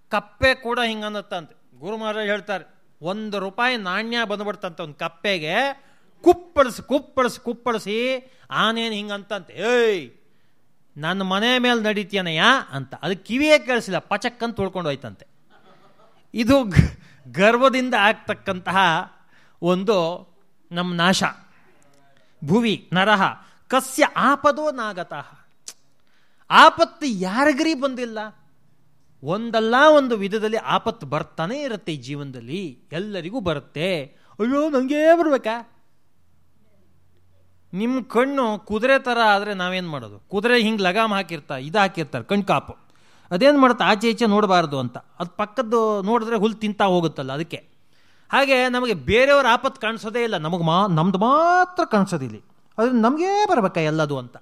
ಕಪ್ಪೆ ಕೂಡ ಹಿಂಗನ್ನತ್ತಂತೆ. ಗುರು ಮಹಾರಾಜ್ ಹೇಳ್ತಾರೆ, ಒಂದು ರೂಪಾಯಿ ನಾಣ್ಯ ಬಂದ್ಬಿಡ್ತಂತೆ ಒಂದು ಕಪ್ಪೆಗೆ ಕುಪ್ಪಳಿಸಿ ಕುಪ್ಪಳಿಸಿ ಕುಪ್ಪಳಿಸಿ, ಆನೇನು ಹಿಂಗಂತಂತೆ, ಏಯ್, ನನ್ನ ಮನೆ ಮೇಲೆ ನಡೀತೀಯನಯ್ಯ ಅಂತ. ಅದು ಕಿವಿಯೇ ಕೇಳಿಸಿಲ್ಲ. ಪಚಕ್ಕಂತ ತೊಳ್ಕೊಂಡು ಹೋಯ್ತಂತೆ. ಇದು ಗರ್ವದಿಂದ ಆಗ್ತಕ್ಕಂತಹ ಒಂದು ನಮ್ಮ ನಾಶ. ಭುವಿ, ನರಹ, ಕಸ್ಯ ಆಪದೋ ನಾಗತಃ. ಆಪತ್ತು ಯಾರಿಗರಿ ಬಂದಿಲ್ಲ? ಒಂದಲ್ಲ ಒಂದು ವಿಧದಲ್ಲಿ ಆಪತ್ತು ಬರ್ತಾನೆ ಇರುತ್ತೆ ಈ ಜೀವನದಲ್ಲಿ. ಎಲ್ಲರಿಗೂ ಬರುತ್ತೆ. ಅಯ್ಯೋ ನನಗೇ ಬರ್ಬೇಕಾ? ನಿಮ್ಮ ಕಣ್ಣು ಕುದುರೆ ಥರ ಆದರೆ ನಾವೇನು ಮಾಡೋದು? ಕುದುರೆ ಹಿಂಗೆ ಲಗಾಮ್ ಹಾಕಿರ್ತಾ, ಇದು ಹಾಕಿರ್ತಾರೆ, ಕಣ್ ಕಾಪು. ಅದೇನು ಮಾಡುತ್ತೆ? ಆಚೆ ಈಚೆ ನೋಡಬಾರ್ದು ಅಂತ. ಅದು ಪಕ್ಕದ್ದು ನೋಡಿದ್ರೆ ಹುಲ್ಲು ತಿಂತಾ ಹೋಗುತ್ತಲ್ಲ ಅದಕ್ಕೆ. ಹಾಗೆ ನಮಗೆ ಬೇರೆಯವ್ರ ಆಪತ್ತು ಕಾಣಿಸೋದೇ ಇಲ್ಲ. ನಮಗೆ ಮಾ, ನಮ್ದು ಮಾತ್ರ ಕಾಣಿಸೋದಿಲ್ಲ ಅದು ನಮಗೇ ಬರಬೇಕಾ ಎಲ್ಲದು ಅಂತ.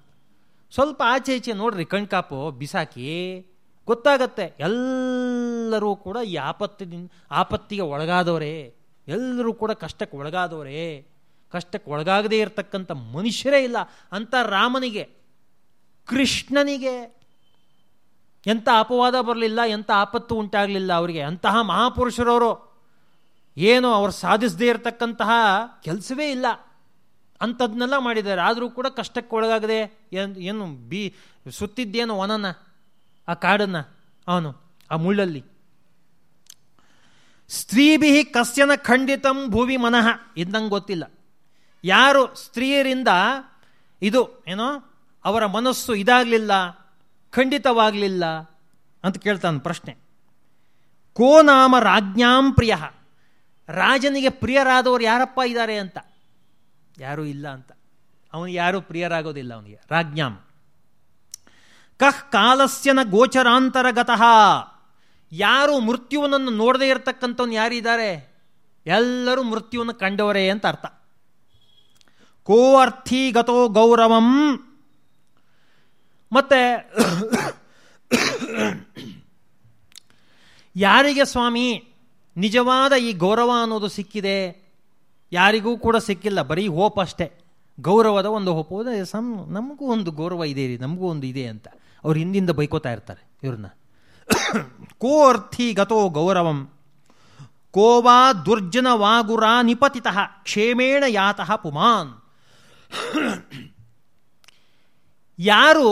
ಸ್ವಲ್ಪ ಆಚೆ ಈಚೆ ನೋಡ್ರಿ ಕಣ್ಕಾಪು ಬಿಸಾಕಿ. ಗೊತ್ತಾಗತ್ತೆ, ಎಲ್ಲರೂ ಕೂಡ ಈ ಆಪತ್ತಿನ ಆಪತ್ತಿಗೆ ಒಳಗಾದವರೇ. ಎಲ್ಲರೂ ಕೂಡ ಕಷ್ಟಕ್ಕೆ ಒಳಗಾದವರೇ. ಕಷ್ಟಕ್ಕೆ ಒಳಗಾಗದೇ ಇರತಕ್ಕಂಥ ಮನುಷ್ಯರೇ ಇಲ್ಲ. ಅಂತ ರಾಮನಿಗೆ, ಕೃಷ್ಣನಿಗೆ ಎಂಥ ಅಪವಾದ ಬರಲಿಲ್ಲ, ಎಂಥ ಆಪತ್ತು ಉಂಟಾಗಲಿಲ್ಲ ಅವರಿಗೆ. ಅಂತಹ ಮಹಾಪುರುಷರವರು ಏನು ಅವರು ಸಾಧಿಸದೇ ಇರತಕ್ಕಂತಹ ಕೆಲಸವೇ ಇಲ್ಲ. ಅಂಥದ್ನೆಲ್ಲ ಮಾಡಿದ್ದಾರೆ. ಆದರೂ ಕೂಡ ಕಷ್ಟಕ್ಕೆ ಒಳಗಾಗದೆ ಏನು ಏನು ಬಿ, ಸುತ್ತಿದ್ದೇನು ವನನ, ಆ ಕಾಡನ್ನು, ಅವನು, ಆ ಮುಳ್ಳಲ್ಲಿ. ಸ್ತ್ರೀಭಿ ಕಸ್ಯನ ಖಂಡಿತಂ ಭೂವಿ ಮನಃ. ಇದ್ದಂಗೆ ಗೊತ್ತಿಲ್ಲ. ಯಾರು ಸ್ತ್ರೀಯರಿಂದ ಇದು, ಏನೋ, ಅವರ ಮನಸ್ಸು ಇದಾಗಲಿಲ್ಲ, ಖಂಡಿತವಾಗಲಿಲ್ಲ ಅಂತ ಕೇಳ್ತಾನೆ ಪ್ರಶ್ನೆ. ಕೋ ನಾಮ ರಾಜ್ಞಾಂ ಪ್ರಿಯ. ರಾಜನಿಗೆ ಪ್ರಿಯರಾದವರು ಯಾರಪ್ಪ ಇದ್ದಾರೆ ಅಂತ? ಯಾರೂ ಇಲ್ಲ ಅಂತ. ಅವನಿಗೆ ಯಾರೂ ಪ್ರಿಯರಾಗೋದಿಲ್ಲ ಅವನಿಗೆ. ರಾಜ್ಞಾಂ. ಕಹ್ ಕಾಲಸ್ಯನ ಗೋಚರಾಂತರಗತಃ. ಯಾರು ಮೃತ್ಯುವನನ್ನು ನೋಡದೇ ಇರತಕ್ಕಂಥವ್ನು ಯಾರಿದ್ದಾರೆ? ಎಲ್ಲರೂ ಮೃತ್ಯುವನ್ನು ಕಂಡವರೇ ಅಂತ ಅರ್ಥ. ಕೋ ಅರ್ಥಿ ಗತೋ ಗೌರವಂ. ಮತ್ತೆ ಯಾರಿಗೆ ಸ್ವಾಮಿ? ನಿಜವಾದ ಈ ಗೌರವ ಅನ್ನೋದು ಸಿಕ್ಕಿದೆ. ಯಾರಿಗೂ ಕೂಡ ಸಿಕ್ಕಿಲ್ಲ. ಬರೀ ಹೋಪ್ ಅಷ್ಟೇ. ಗೌರವದ ಒಂದು ಹೋಪು. ಸಮ್ ನಮಗೂ ಒಂದು ಗೌರವ ಇದೆ ರೀ, ನಮಗೂ ಒಂದು ಇದೆ ಅಂತ. ಅವ್ರು ಹಿಂದಿಂದ ಬೈಕೋತಾ ಇರ್ತಾರೆ ಇವ್ರನ್ನ. ಕೋ ಅರ್ಥಿ ಗತೋ ಗೌರವಂ. ಕೋವಾ ದುರ್ಜನ ವಾಗುರ ನಿಪತಿತ ಕ್ಷೇಮೇಣ ಯಾತಃ ಪುಮಾನ್. <coughs> ಯಾರು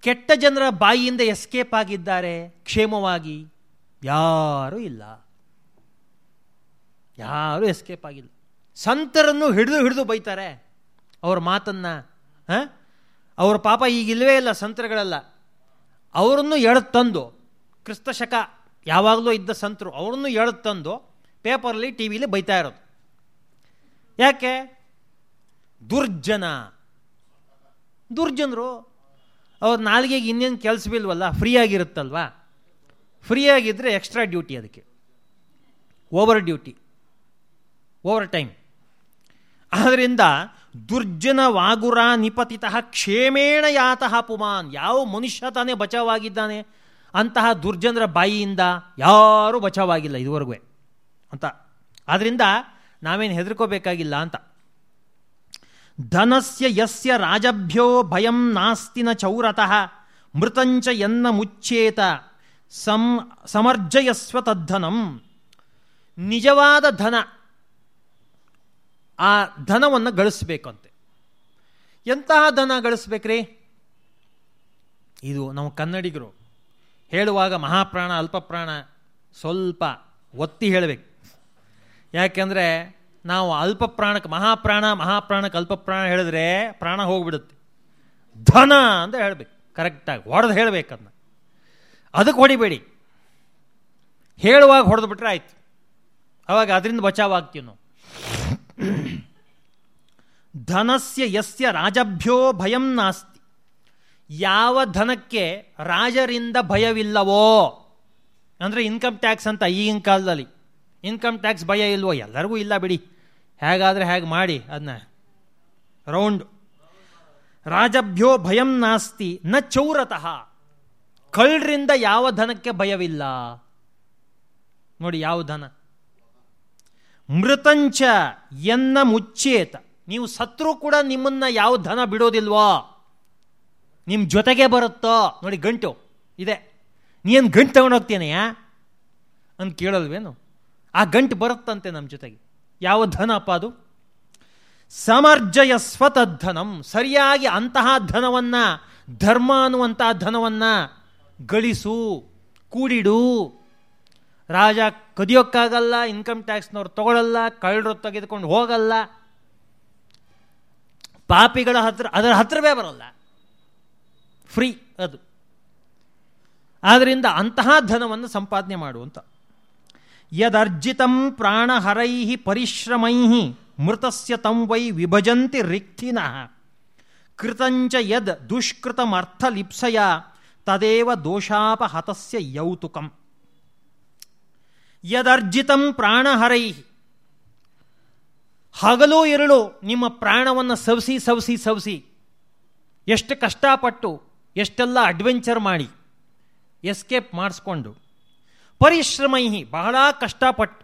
ಕೆಟ್ಟ ಜನರ ಬಾಯಿಯಿಂದ ಎಸ್ಕೇಪ್ ಆಗಿದ್ದಾರೆ? ಕ್ಷೇಮವಾಗಿ ಯಾರೂ ಇಲ್ಲ. ಯಾರೂ ಎಸ್ಕೇಪ್ ಆಗಿಲ್ಲ. ಸಂತರನ್ನು ಹಿಡಿದು ಹಿಡಿದು ಬೈತಾರೆ. ಅವ್ರ ಮಾತನ್ನ ಅವ್ರ ಪಾಪ ಈಗಿಲ್ವೇ ಇಲ್ಲ ಸಂತರುಗಳೆಲ್ಲ. ಅವರನ್ನು ಎಳೆದು ತಂದು ಕ್ರಿಸ್ತಶಕ ಯಾವಾಗಲೂ ಇದ್ದ ಸಂತರು, ಅವರನ್ನು ಎಳೆದು ತಂದು ಪೇಪರಲ್ಲಿ ಟಿ ವಿಲಿ ಬೈತಾ ಇರೋದು. ಯಾಕೆ? ದುರ್ಜನ. ದುರ್ಜನರು, ಅವ್ರ ನಾಲ್ಗೆಗೆ ಇನ್ನೇನು ಕೆಲಸವಿಲ್ವಲ್ಲ ಫ್ರೀಯಾಗಿರುತ್ತಲ್ವಾ? ಫ್ರೀಯಾಗಿದ್ದರೆ ಎಕ್ಸ್ಟ್ರಾ ಡ್ಯೂಟಿ ಅದಕ್ಕೆ. ಓವರ್ ಡ್ಯೂಟಿ ಓವರ್ ಟೈಮ್ ಆದ್ದರಿಂದ ದುರ್ಜನ ವಾಗುರ ನಿಪತಿತ ಕ್ಷೇಮೇಣ ಯಾತಃ ಪುಮಾನ್. ಯಾವ ಮನುಷ್ಯ ತಾನೇ ಬಚಾವಾಗಿದ್ದಾನೆ, ಅಂತಹ ದುರ್ಜನರ ಬಾಯಿಯಿಂದ ಯಾರೂ ಬಚಾವಾಗಿಲ್ಲ ಇದುವರೆಗೂ ಅಂತ. ಆದ್ದರಿಂದ ನಾವೇನು ಹೆದರ್ಕೋಬೇಕಾಗಿಲ್ಲ ಅಂತ. ಧನಸ್ಯ ಯಸ್ಯ ರಾಜಭ್ಯೋ ಭಯಂ ನಾಸ್ತಿನ ಚೌರತಃ ಮೃತಂಚ ಎನ್ನ ಮುಚ್ಚೇತ ಸಂ ಸಮರ್ಜಯಸ್ವ ತದ್ಧನಂ ನಿಜವಾದ ಧನ ಆ ಧನವನ್ನು ಗಳಿಸ್ಬೇಕಂತೆ. ಎಂತಹ ಧನ ಗಳಿಸ್ಬೇಕ್ರಿ? ಇದು ನಾವು ಕನ್ನಡಿಗರು ಹೇಳುವಾಗ ಮಹಾಪ್ರಾಣ, ಅಲ್ಪಪ್ರಾಣ ಸ್ವಲ್ಪ ಒತ್ತಿ ಹೇಳಬೇಕು. ಯಾಕೆಂದರೆ ನಾವು ಅಲ್ಪ ಪ್ರಾಣಕ್ಕೆ ಮಹಾಪ್ರಾಣ, ಮಹಾಪ್ರಾಣಕ್ಕೆ ಅಲ್ಪ ಪ್ರಾಣ ಹೇಳಿದ್ರೆ ಪ್ರಾಣ ಹೋಗ್ಬಿಡುತ್ತೆ. ಧನ ಅಂತ ಹೇಳಬೇಕು. ಕರೆಕ್ಟಾಗಿ ಹೊಡೆದು ಹೇಳಬೇಕನ್ನ ಅದಕ್ಕೆ ಹೊಡಿಬೇಡಿ. ಹೇಳುವಾಗ ಹೊಡೆದು ಬಿಟ್ರೆ ಆಯ್ತು. ಅವಾಗ ಅದರಿಂದ ಬಚಾವಾಗ್ತೀವಿ ನಾವು. ಧನಸ್ಯ ಯಸ್ಯ ರಾಜಭ್ಯೋ ಭಯಂ ನಾಸ್ತಿ. ಯಾವ ಧನಕ್ಕೆ ರಾಜರಿಂದ ಭಯವಿಲ್ಲವೋ, ಅಂದರೆ ಇನ್ಕಮ್ ಟ್ಯಾಕ್ಸ್ ಅಂತ ಈಗಿನ ಕಾಲದಲ್ಲಿ ಇನ್ಕಮ್ ಟ್ಯಾಕ್ಸ್ ಭಯ ಇಲ್ವೋ ಎಲ್ಲರಿಗೂ ಇಲ್ಲ ಬಿಡಿ. ಹೇಗಾದರೆ ಹೇಗೆ ಮಾಡಿ ಅದನ್ನ ರೌಂಡ್. ರಾಜಭ್ಯೋ ಭಯಂ ನಾಸ್ತಿ, ನ ಚೌರತಃ. ಕಳ್ಳರಿಂದ ಯಾವ ಧನಕ್ಕೆ ಭಯವಿಲ್ಲ? ನೋಡಿ ಯಾವ ಧನ. ಮೃತಂಚ ಎನ್ನ ಮುಚ್ಚೇತ. ನೀವು ಸತ್ರು ಕೂಡ ನಿಮ್ಮನ್ನ ಯಾವ ಧನ ಬಿಡೋದಿಲ್ವೋ? ನಿಮ್ಮ ಜೊತೆಗೆ ಬರುತ್ತೋ? ನೋಡಿ ಗಂಟು. ಇದೆ. ನೀನು ಗಂಟು ತಗೊಂಡೋಗ್ತೇನೆಯಾ ಅಂತ ಕೇಳಲ್ವೇನು? ಆ ಗಂಟು ಬರುತ್ತಂತೆ ನಮ್ಮ ಜೊತೆಗೆ. ಯಾವ ಧನ ಅಪ್ಪ ಅದು? ಸಮರ್ಜಯ ಸ್ವತದ್ಧನಂ ಸರಿಯಾಗಿ ಅಂತಹ ಧನವನ್ನ, ಧರ್ಮ ಅನ್ನುವಂತಹ ಧನವನ್ನ ಗಳಿಸು, ಕೂಡಿಡು. ರಾಜ ಕದಿಯೋಕ್ಕಾಗಲ್ಲ ಇನ್ಕಮ್ ಟ್ಯಾಕ್ಸ್ನವ್ರು ತಗೊಳ್ಳಲ್ಲ ಕಳ್ಳರು ತೆಗೆದುಕೊಂಡು ಹೋಗಲ್ಲ. ಪಾಪಿಗಳ ಹತ್ರ, ಅದರ ಹತ್ರವೇ ಬರಲ್ಲ. ಫ್ರೀ ಅದು. ಆದ್ದರಿಂದ ಅಂತಹ ಧನವನ್ನು ಸಂಪಾದನೆ ಮಾಡುವಂತ ಯದರ್ಜಿತಂ ಪ್ರಾಣಹರೈ ಪರಿಶ್ರಮೈ ಮೃತಸ್ಯ ತಂ ವೈ ವಿಭಜಂತಿ ರಿಕ್ತಿನಃ. ಕೃತಂಚ ಯದ್ ದುಷ್ಕೃತಮರ್ಥಲಿಪ್ಸಯ ತದೇವ ದೋಷಾಪಹತಸ್ಯ ಯೌತುಕಂ. ಯದರ್ಜಿತಂ ಪ್ರಾಣಹರೈ ಹಗಲು ಎರಳು ನಿಮ್ಮ ಪ್ರಾಣವನ್ನು ಸವಸಿ ಸವಸಿ ಸವಸಿ. ಎಷ್ಟು ಕಷ್ಟಪಟ್ಟು ಎಷ್ಟೆಲ್ಲ ಅಡ್ವೆಂಚರ್ ಮಾಡಿ, ಎಸ್ಕೇಪ್ ಮಾಡಿಸ್ಕೊಂಡು ಪರಿಶ್ರಮೈಹಿ, ಬಹಳ ಕಷ್ಟಪಟ್ಟು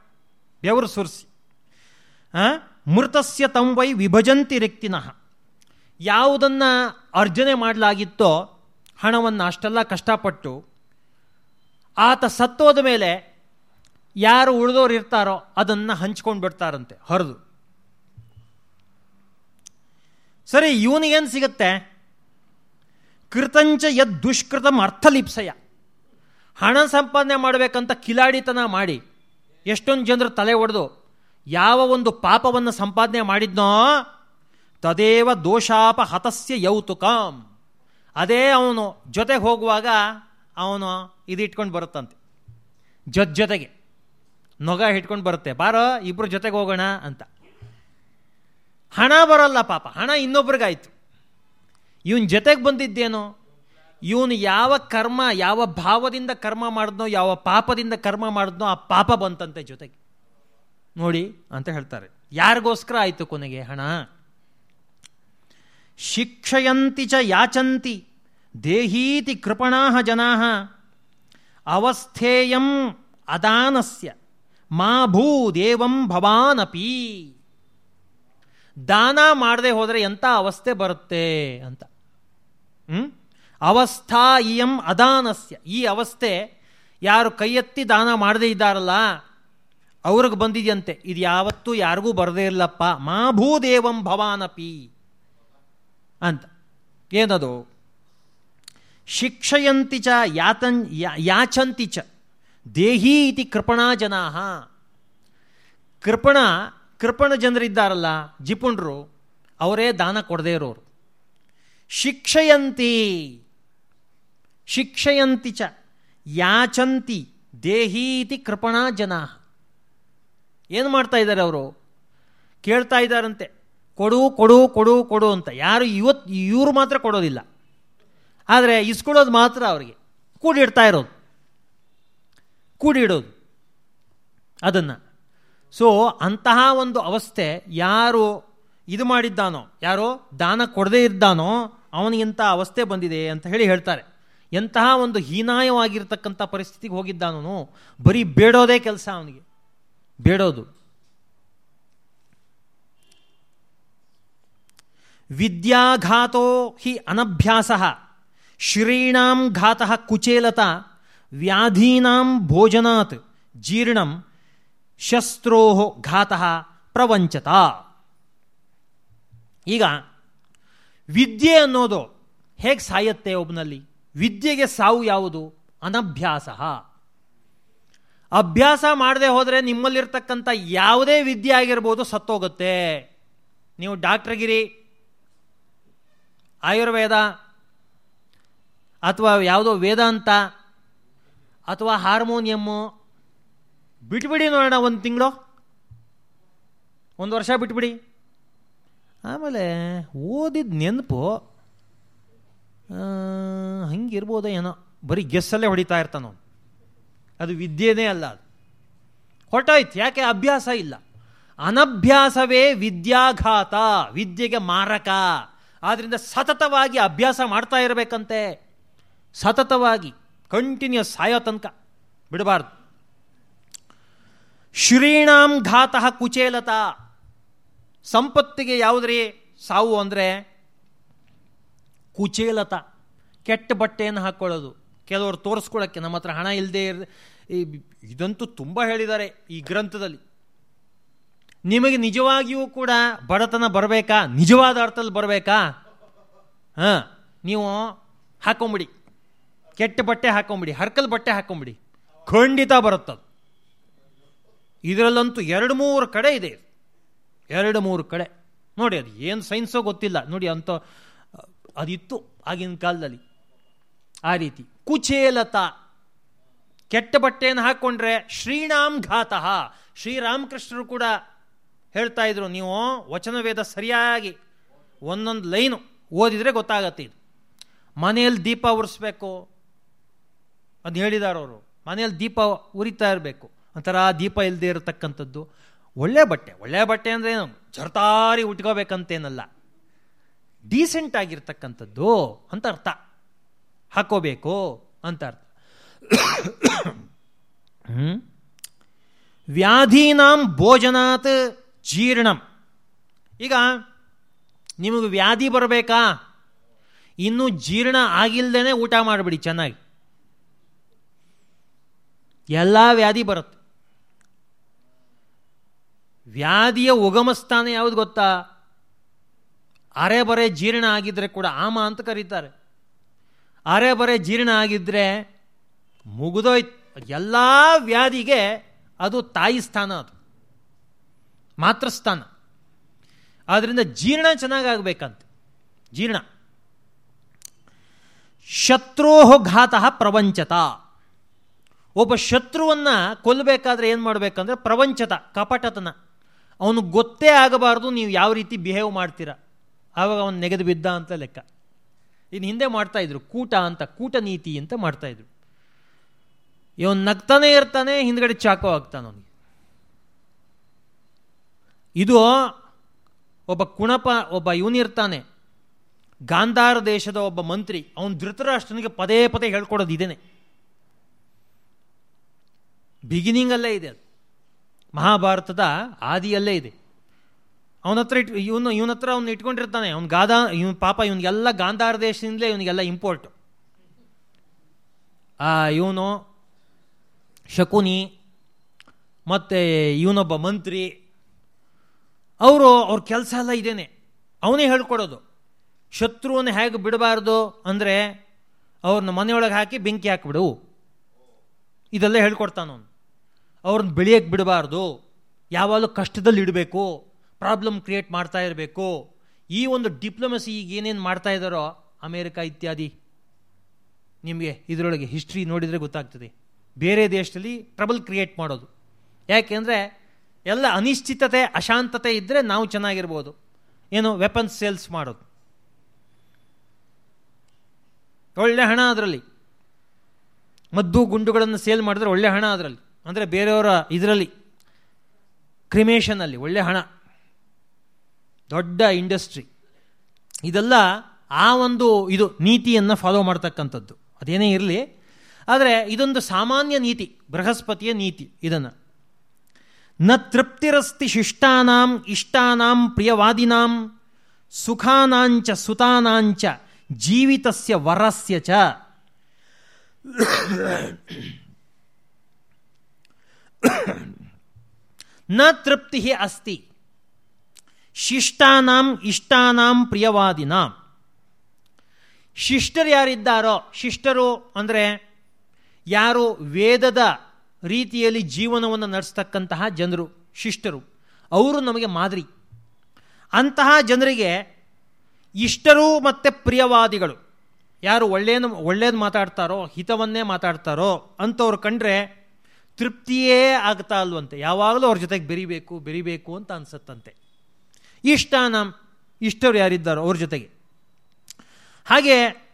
ಬೆವರು ಸುರಿಸಿ. ಮೃತಸ್ಯ ತಂವೈ ವಿಭಜಂತಿ ರಿಕ್ತಿನಃ. ಯಾವುದನ್ನು ಅರ್ಜನೆ ಮಾಡಲಾಗಿತ್ತೋ, ಹಣವನ್ನು ಅಷ್ಟೆಲ್ಲ ಕಷ್ಟಪಟ್ಟು, ಆತ ಸತ್ತೋದ ಮೇಲೆ ಯಾರು ಉಳಿದೋರು ಇರ್ತಾರೋ ಅದನ್ನು ಹಂಚ್ಕೊಂಡು ಬಿಡ್ತಾರಂತೆ, ಹರಿದು. ಸರಿ, ಇವನಿಗೇನು ಸಿಗುತ್ತೆ? ಕೃತಂಚ ಯದ್ ದುಷ್ಕೃತಂ ಅರ್ಥಲಿಪ್ಸಯ. ಹಣ ಸಂಪಾದನೆ ಮಾಡಬೇಕಂತ ಕಿಲಾಡಿತನ ಮಾಡಿ ಎಷ್ಟೊಂದು ಜನರು ತಲೆ ಒಡೆದು ಯಾವ ಒಂದು ಪಾಪವನ್ನು ಸಂಪಾದನೆ ಮಾಡಿದ್ನೋ ತದೇವ ದೋಷಾಪ ಹತಸ್ಯ ಯೌತುಕಂ. ಅದೇ ಅವನು ಜೊತೆಗೆ ಹೋಗುವಾಗ ಅವನು ಇದು ಇಟ್ಕೊಂಡು ಬರುತ್ತಂತೆ. ಜೊತೆ ಜೊತೆಗೆ ನೊಗ ಇಟ್ಕೊಂಡು ಬರುತ್ತೆ. ಬಾರೋ ಇಬ್ಬರು ಜೊತೆಗೆ ಹೋಗೋಣ ಅಂತ. ಹಣ ಬರಲ್ಲ ಪಾಪ. ಹಣ ಇನ್ನೊಬ್ರಿಗಾಯ್ತು. ಇವನ್ ಜೊತೆಗೆ ಬಂದಿದ್ದೇನೋ? ಇವನು ಯಾವ ಕರ್ಮ, ಯಾವ ಭಾವದಿಂದ ಕರ್ಮ ಮಾಡಿದ್ನೋ, ಯಾವ ಪಾಪದಿಂದ ಕರ್ಮ ಮಾಡಿದ್ನೋ ಆ ಪಾಪ ಬಂತಂತೆ ಜೊತೆಗೆ. ನೋಡಿ ಅಂತ ಹೇಳ್ತಾರೆ. ಯಾರಿಗೋಸ್ಕರ ಆಯಿತು ಕೊನೆಗೆ ಹಣ? ಶಿಕ್ಷಯಂತಿ ಚ ಯಾಚಂತಿ, ದೇಹೀತಿ ಕೃಪಣಾ ಜನಾ ಅವಸ್ಥೇಯಂ ಅದಾನಸ್ಯ, ಮಾ ಭೂದೇವಂ ಭವಾನಪಿ. ದಾನ ಮಾಡದೆ ಹೋದರೆ ಎಂಥ ಅವಸ್ಥೆ ಬರುತ್ತೆ ಅಂತ. ಹ್ಮ್? ಅವಸ್ಥಾ ಇಯಂ ಅದಾನಸ್ಯ. ಈ ಅವಸ್ಥೆ ಯಾರು ಕೈಯೆತ್ತಿ ದಾನ ಮಾಡದೇ ಇದ್ದಾರಲ್ಲ, ಅವ್ರಿಗೆ ಬಂದಿದೆಯಂತೆ. ಇದು ಯಾವತ್ತೂ ಯಾರಿಗೂ ಬರದೇ ಇಲ್ಲಪ್ಪ. ಮಾ ಭೂದೇವಂ ಭವಾನಪಿ ಅಂತ. ಏನದು? ಶಿಕ್ಷಯಂತಿ ಚ ಯಾತನ್ ಯಾಚಂತಿ ಚ. ದೇಹಿ ಇತಿ ಕೃಪಣಾ ಜನಾ ಕೃಪಣ ಕೃಪಣ ಜನರಿದ್ದಾರಲ್ಲ ಜಿಪುಣರು, ಅವರೇ ದಾನ ಕೊಡದೇ ಇರೋರು. ಶಿಕ್ಷಯಂತಿ ಶಿಕ್ಷಯಂತಿ ಚ, ಯಾಚಂತಿ, ದೇಹೀತಿ ಕೃಪಣಾ ಜನ. ಏನು ಮಾಡ್ತಾ ಇದ್ದಾರೆ ಅವರು? ಕೇಳ್ತಾ ಇದ್ದಾರಂತೆ. ಕೊಡು ಕೊಡು ಕೊಡು ಕೊಡು ಅಂತ. ಯಾರು ಇವತ್ತು ಇವರು ಮಾತ್ರ ಕೊಡೋದಿಲ್ಲ. ಆದರೆ ಇಸ್ಕೊಳ್ಳೋದು ಮಾತ್ರ ಅವರಿಗೆ. ಕೂಡಿಡ್ತಾ ಇರೋದು. ಕೂಡಿಡೋದು. ಅದನ್ನು. ಸೊ, ಅಂತಹ ಒಂದು ಅವಸ್ಥೆ ಯಾರು ಇದು ಮಾಡಿದ್ದಾನೋ, ಯಾರೋ ದಾನ ಕೊಡದೇ ಇದ್ದಾನೋ, ಅವನಿಗಿಂತ ಅವಸ್ಥೆ ಬಂದಿದೆ ಅಂತ ಹೇಳಿ ಹೇಳ್ತಾರೆ. ಎಂತಹ ಒಂದು ಹೀನಾಯವಾಗಿರ್ತಕ್ಕಂಥ ಪರಿಸ್ಥಿತಿಗೆ ಹೋಗಿದ್ದಾನು ಬರೀ ಬೇಡೋದೇ ಕೆಲಸ ಅವನಿಗೆ. ಬೇಡೋದು. ವಿದ್ಯಾಘಾತೋ ಹಿ ಅನಭ್ಯಾಸ ಶ್ರೀಣಾಂ ಘಾತ ಕುಚೇಲತ ವ್ಯಾಧೀನಾಂ ಭೋಜನಾತ್ ಜೀರ್ಣಂ ಶಸ್ತ್ರೋ ಘಾತ ಪ್ರವಂಚತ. ಈಗ ವಿದ್ಯೆ ಅನ್ನೋದು ಹೇಗೆ ಸಾಯತ್ತೆ ಒಬ್ಬನಲ್ಲಿ ವಿದ್ಯೆಗೆ ಸಾವು ಯಾವುದು? ಅನಭ್ಯಾಸ ಅಭ್ಯಾಸ ಮಾಡದೆ ಹೋದರೆ ನಿಮ್ಮಲ್ಲಿರ್ತಕ್ಕಂಥ ಯಾವುದೇ ವಿದ್ಯೆ ಆಗಿರ್ಬೋದು ಸತ್ತೋಗುತ್ತೆ. ನೀವು ಡಾಕ್ಟ್ರಗಿರಿ, ಆಯುರ್ವೇದ, ಅಥವಾ ಯಾವುದೋ ವೇದಾಂತ, ಅಥವಾ ಹಾರ್ಮೋನಿಯಮ್ಮು, ಬಿಟ್ಬಿಡಿ ನೋಡೋಣ ಒಂದು ತಿಂಗಳು. ಒಂದು ವರ್ಷ ಬಿಟ್ಬಿಡಿ. ಆಮೇಲೆ ಓದಿದ ನೆನಪು ಹಂಗಿರ್ಬೋದೋ ಏನೋ, ಬರೀ ಗೆಸ್ಸಲ್ಲೇ ಹೊಡಿತಾ ಇರ್ತಾನೋ ಅದು ವಿದ್ಯೆನೇ ಅಲ್ಲ ಅದು. ಹೊರಟಾಯ್ತು, ಯಾಕೆ ಅಭ್ಯಾಸ ಇಲ್ಲ? ಅನಭ್ಯಾಸವೇ ವಿದ್ಯಾಘಾತ, ವಿದ್ಯೆಗೆ ಮಾರಕ. ಆದ್ದರಿಂದ ಸತತವಾಗಿ ಅಭ್ಯಾಸ ಮಾಡ್ತಾ ಇರಬೇಕಂತೆ. ಸತತವಾಗಿ, ಕಂಟಿನ್ಯೂಸ್ ಸಾಯೋ ತನಕ. ಬಿಡಬಾರ್ದು. ಶ್ರೀಣಾಂ ಘಾತಃ ಕುಚೇಲತ. ಸಂಪತ್ತಿಗೆ ಯಾವುದ್ರಿ ಸಾವು ಅಂದರೆ ಕುಚೇಲತ. ಕೆಟ್ಟ ಬಟ್ಟೆಯನ್ನು ಹಾಕ್ಕೊಳ್ಳೋದು ಕೆಲವರು ತೋರಿಸ್ಕೊಳ್ಳೋಕ್ಕೆ ನಮ್ಮ ಹತ್ರ ಹಣ ಇಲ್ಲದೆ ಇರ ಇದಂತೂ ತುಂಬ ಹೇಳಿದ್ದಾರೆ ಈ ಗ್ರಂಥದಲ್ಲಿ. ನಿಮಗೆ ನಿಜವಾಗಿಯೂ ಕೂಡ ಬಡತನ ಬರಬೇಕಾ? ನಿಜವಾದ ಅರ್ಥದಲ್ಲಿ ಬರಬೇಕಾ? ಹಾಂ, ನೀವು ಹಾಕೊಂಬಿಡಿ. ಕೆಟ್ಟ ಬಟ್ಟೆ ಹಾಕೊಂಬಿಡಿ, ಹರ್ಕಲ್ ಬಟ್ಟೆ ಹಾಕೊಂಬಿಡಿ. ಖಂಡಿತ ಬರುತ್ತದು. ಇದರಲ್ಲಂತೂ ಎರಡು ಮೂರು ಕಡೆ ಇದೆ. ಎರಡು ಮೂರು ಕಡೆ. ನೋಡಿ, ಅದು ಏನು ಸೈನ್ಸೋ ಗೊತ್ತಿಲ್ಲ. ನೋಡಿ ಅಂತ ಅದಿತ್ತು ಆಗಿನ ಕಾಲದಲ್ಲಿ. ಆ ರೀತಿ. ಕುಚೇಲತ. ಕೆಟ್ಟ ಬಟ್ಟೆಯನ್ನು ಹಾಕ್ಕೊಂಡ್ರೆ ಶ್ರೀರಾಮ್ ಘಾತಃ. ಶ್ರೀರಾಮಕೃಷ್ಣರು ಕೂಡ ಹೇಳ್ತಾ ಇದ್ರು, ನೀವು ವಚನವೇದ ಸರಿಯಾಗಿ ಒಂದೊಂದು ಲೈನು ಓದಿದರೆ ಗೊತ್ತಾಗತ್ತೆ ಇದು. ಮನೆಯಲ್ಲಿ ದೀಪ ಉರಿಸ್ಬೇಕು. ಅದು ಹೇಳಿದಾರವರು ಮನೆಯಲ್ಲಿ ದೀಪ ಉರಿತಾ ಇರಬೇಕು. ಒಂಥರ ದೀಪ ಇಲ್ಲದೆ ಇರತಕ್ಕಂಥದ್ದು. ಒಳ್ಳೆ ಬಟ್ಟೆ ಒಳ್ಳೆ ಬಟ್ಟೆ ಅಂದರೆ ಏನು? ಜರ್ತಾರಿ ಉಟ್ಕೋಬೇಕಂತೇನಲ್ಲ. ಡೀಸೆಂಟ್ ಆಗಿರ್ತಕ್ಕಂಥದ್ದು ಅಂತ ಅರ್ಥ. ಹಾಕೋಬೇಕು ಅಂತ ಅರ್ಥ. ವ್ಯಾಧೀನಾಂ ಭೋಜನಾತ್ ಜೀರ್ಣಂ. ಈಗ ನಿಮಗೆ ವ್ಯಾಧಿ ಬರಬೇಕಾ? ಇನ್ನೂ ಜೀರ್ಣ ಆಗಿಲ್ದೇನೆ ಊಟ ಮಾಡಿಬಿಡಿ ಚೆನ್ನಾಗಿ. ಎಲ್ಲ ವ್ಯಾಧಿ ಬರುತ್ತೆ. ವ್ಯಾಧಿಯ ಉಗಮ ಸ್ಥಾನ ಯಾವುದು ಗೊತ್ತಾ? ಅರೆ ಬರೆ ಜೀರ್ಣ ಆಗಿದ್ರೆ ಕೂಡ ಆಮ ಅಂತ ಕರೀತಾರೆ. ಅರೆ ಬರೆ ಜೀರ್ಣ ಆಗಿದ್ರೆ ಮುಗಿದೋಯ್ತು. ಎಲ್ಲ ವ್ಯಾಧಿಗೆ ಅದು ತಾಯಿ ಸ್ಥಾನ ಅದು. ಮಾತ್ರ ಸ್ಥಾನ ಆದ್ದರಿಂದ ಜೀರ್ಣ ಚೆನ್ನಾಗಾಗಬೇಕಂತೆ. ಜೀರ್ಣ. ಶತ್ರೋಹ ಘಾತಃ ಪ್ರವಂಚತ. ಒಬ್ಬ ಶತ್ರುವನ್ನ ಕೊಲ್ಲಬೇಕಾದ್ರೆ ಏನು ಮಾಡಬೇಕಂದ್ರೆ ಪ್ರವಂಚತ, ಕಪಟತನ. ಅವನು ಗೊತ್ತೇ ಆಗಬಾರ್ದು ನೀವು ಯಾವ ರೀತಿ ಬಿಹೇವ್ ಮಾಡ್ತೀರಾ. ಆವಾಗ ಅವನು ನೆಗೆದು ಬಿದ್ದ ಅಂತ ಲೆಕ್ಕ. ಇನ್ನು ಹಿಂದೆ ಮಾಡ್ತಾ ಇದ್ರು. ಕೂಟ ಅಂತ, ಕೂಟ ನೀತಿ ಅಂತ ಮಾಡ್ತಾ ಇದ್ರು. ಇವನು ನಗ್ತಾನೆ ಇರ್ತಾನೆ, ಹಿಂದ್ಗಡೆ ಚಾಕೋ ಆಗ್ತಾನೆ ಅವನಿಗೆ. ಇದು ಒಬ್ಬ ಕುಣಪ, ಒಬ್ಬ ಇವನಿರ್ತಾನೆ ಗಾಂಧಾರ ದೇಶದ ಒಬ್ಬ ಮಂತ್ರಿ, ಅವನು ಧೃತರಾಷ್ಟ್ರನಿಗೆ ಪದೇ ಪದೇ ಹೇಳ್ಕೊಡೋದು ಇದೇನೆ. ಬಿಗಿನಿಂಗಲ್ಲೇ ಇದೆ ಅದು. ಮಹಾಭಾರತದ ಆದಿಯಲ್ಲೇ ಇದೆ. ಅವನ ಹತ್ರ ಇಟ್, ಇವನು, ಇವನ ಹತ್ರ ಅವ್ನು ಇಟ್ಕೊಂಡಿರ್ತಾನೆ. ಅವ್ನು ಗಾದಾ, ಇವನ್ ಪಾಪ, ಇವನಿಗೆಲ್ಲ ಗಾಂಧಾರ ದೇಶದಿಂದಲೇ ಇವನಿಗೆಲ್ಲ ಇಂಪೋರ್ಟ್ ಇವನು ಶಕುನಿ, ಮತ್ತು ಇವನೊಬ್ಬ ಮಂತ್ರಿ. ಅವರು, ಅವ್ರ ಕೆಲಸ ಎಲ್ಲ ಇದೇನೆ. ಅವನೇ ಹೇಳ್ಕೊಡೋದು. ಶತ್ರುವನ್ನು ಹೇಗೆ ಬಿಡಬಾರ್ದು ಅಂದರೆ ಅವ್ರನ್ನ ಮನೆಯೊಳಗೆ ಹಾಕಿ ಬೆಂಕಿ ಹಾಕಿಬಿಡು. ಇದೆಲ್ಲ ಹೇಳ್ಕೊಡ್ತಾನವನು. ಅವ್ರನ್ನ ಬೆಳೆಯಕ್ಕೆ ಬಿಡಬಾರ್ದು. ಯಾವಾಗಲೂ ಕಷ್ಟದಲ್ಲಿ ಇಡಬೇಕು ಪ್ರಾಬ್ಲಮ್ ಕ್ರಿಯೇಟ್ ಮಾಡ್ತಾ ಇರಬೇಕು. ಈ ಒಂದು ಡಿಪ್ಲೊಮಸಿ ಈಗ ಏನೇನು ಮಾಡ್ತಾ ಇದ್ದಾರೋ ಅಮೇರಿಕಾ ಇತ್ಯಾದಿ, ನಿಮಗೆ ಇದರೊಳಗೆ ಹಿಸ್ಟ್ರಿ ನೋಡಿದರೆ ಗೊತ್ತಾಗ್ತದೆ. ಬೇರೆ ದೇಶದಲ್ಲಿ ಟ್ರಬಲ್ ಕ್ರಿಯೇಟ್ ಮಾಡೋದು. ಯಾಕೆಂದರೆ, ಎಲ್ಲ ಅನಿಶ್ಚಿತತೆ, ಅಶಾಂತತೆ ಇದ್ದರೆ ನಾವು ಚೆನ್ನಾಗಿರ್ಬೋದು. ಏನು, ವೆಪನ್ಸ್ ಸೇಲ್ಸ್ ಮಾಡೋದು. ಒಳ್ಳೆ ಹಣ ಅದರಲ್ಲಿ. ಮದ್ದು, ಗುಂಡುಗಳನ್ನು ಸೇಲ್ ಮಾಡಿದ್ರೆ ಒಳ್ಳೆ ಹಣ ಅದರಲ್ಲಿ. ಅಂದರೆ ಬೇರೆಯವರ ಇದರಲ್ಲಿ ಕ್ರಿಮೇಷನಲ್ಲಿ ಒಳ್ಳೆ ಹಣ. ದೊಡ್ಡ ಇಂಡಸ್ಟ್ರಿ. ಇದೆಲ್ಲ ಆ ಒಂದು ಇದು ನೀತಿಯನ್ನು ಫಾಲೋ ಮಾಡ್ತಕ್ಕಂಥದ್ದು. ಅದೇನೇ ಇರಲಿ. ಆದರೆ ಇದೊಂದು ಸಾಮಾನ್ಯ ನೀತಿ, ಬೃಹಸ್ಪತಿಯ ನೀತಿ ಇದನ್ನು. ನ ತೃಪ್ತಿರಸ್ತಿ ಶಿಷ್ಟಾನಾಂ, ಇಷ್ಟಾನಾಂ, ಪ್ರಿಯವಾದಿನಾಂ, ಸುಖಾನಾಂಚ, ಸುತಾನಾಂಚ, ಜೀವಿತಸ್ಯ ವರಸ್ಯ ಚ. ನ ತೃಪ್ತಿ ಅಸ್ತಿ. ಶಿಷ್ಟಾನಾಂ, ಇಷ್ಟಾನಾಂ ಪ್ರಿಯವಾದಿನಾಂ. ಶಿಷ್ಟರು ಯಾರಿದ್ದಾರೋ, ಶಿಷ್ಟರು ಅಂದರೆ ಯಾರು ವೇದದ ರೀತಿಯಲ್ಲಿ ಜೀವನವನ್ನು ನಡೆಸ್ತಕ್ಕಂತಹ ಜನರು, ಶಿಷ್ಟರು. ಅವರು ನಮಗೆ ಮಾದರಿ. ಅಂತಹ ಜನರಿಗೆ ಇಷ್ಟರು ಮತ್ತು ಪ್ರಿಯವಾದಿಗಳು. ಯಾರು ಒಳ್ಳೆಯದು ಒಳ್ಳೇದು ಮಾತಾಡ್ತಾರೋ, ಹಿತವನ್ನೇ ಮಾತಾಡ್ತಾರೋ ಅಂಥವ್ರು ಕಂಡ್ರೆ ತೃಪ್ತಿಯೇ ಆಗ್ತಾ ಅಲ್ವಂತೆ ಯಾವಾಗಲೂ ಅವ್ರ ಜೊತೆಗೆ ಬೆರಿಬೇಕು ಬೆರಿಬೇಕು ಅಂತ ಅನ್ಸತ್ತಂತೆ. ಇಷ್ಟ ನಮ್ಮ ಇಷ್ಟರು ಯಾರಿದ್ದಾರೋ ಅವ್ರ ಜೊತೆಗೆ. ಹಾಗೆ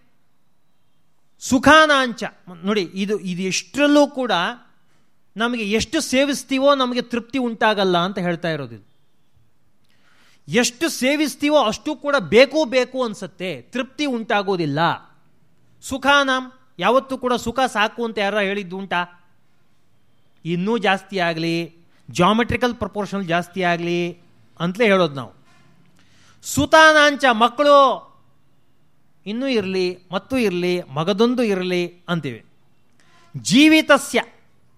ಸುಖಾನಾಂಚ. ನೋಡಿ, ಇದು ಇದು ಎಷ್ಟರಲ್ಲೂ ಕೂಡ ನಮಗೆ ಎಷ್ಟು ಸೇವಿಸ್ತೀವೋ ನಮಗೆ ತೃಪ್ತಿ ಉಂಟಾಗಲ್ಲ ಅಂತ ಹೇಳ್ತಾ ಇರೋದು ಇದು. ಎಷ್ಟು ಸೇವಿಸ್ತೀವೋ ಅಷ್ಟು ಕೂಡ ಬೇಕು ಬೇಕು ಅನಿಸುತ್ತೆ. ತೃಪ್ತಿ ಉಂಟಾಗೋದಿಲ್ಲ. ಸುಖಾನಾಂ ಯಾವತ್ತೂ ಕೂಡ ಸುಖ ಸಾಕು ಅಂತ ಯಾರ ಹೇಳಿದ್ದು ಉಂಟಾ? ಇನ್ನೂ ಜಾಸ್ತಿ ಆಗಲಿ. ಜಾಮೆಟ್ರಿಕಲ್ ಪ್ರಪೋರ್ಷನ್ ಜಾಸ್ತಿ ಆಗಲಿ. ಅಂತಲೇ ಹೇಳೋದು ನಾವು. ಸುತಾನಾಂಚ ಮಕ್ಕಳು ಇನ್ನೂ ಇರಲಿ, ಮತ್ತು ಇರಲಿ, ಮಗದೊಂದು ಇರಲಿ ಅಂತೀವಿ. ಜೀವಿತಸ್ಯ,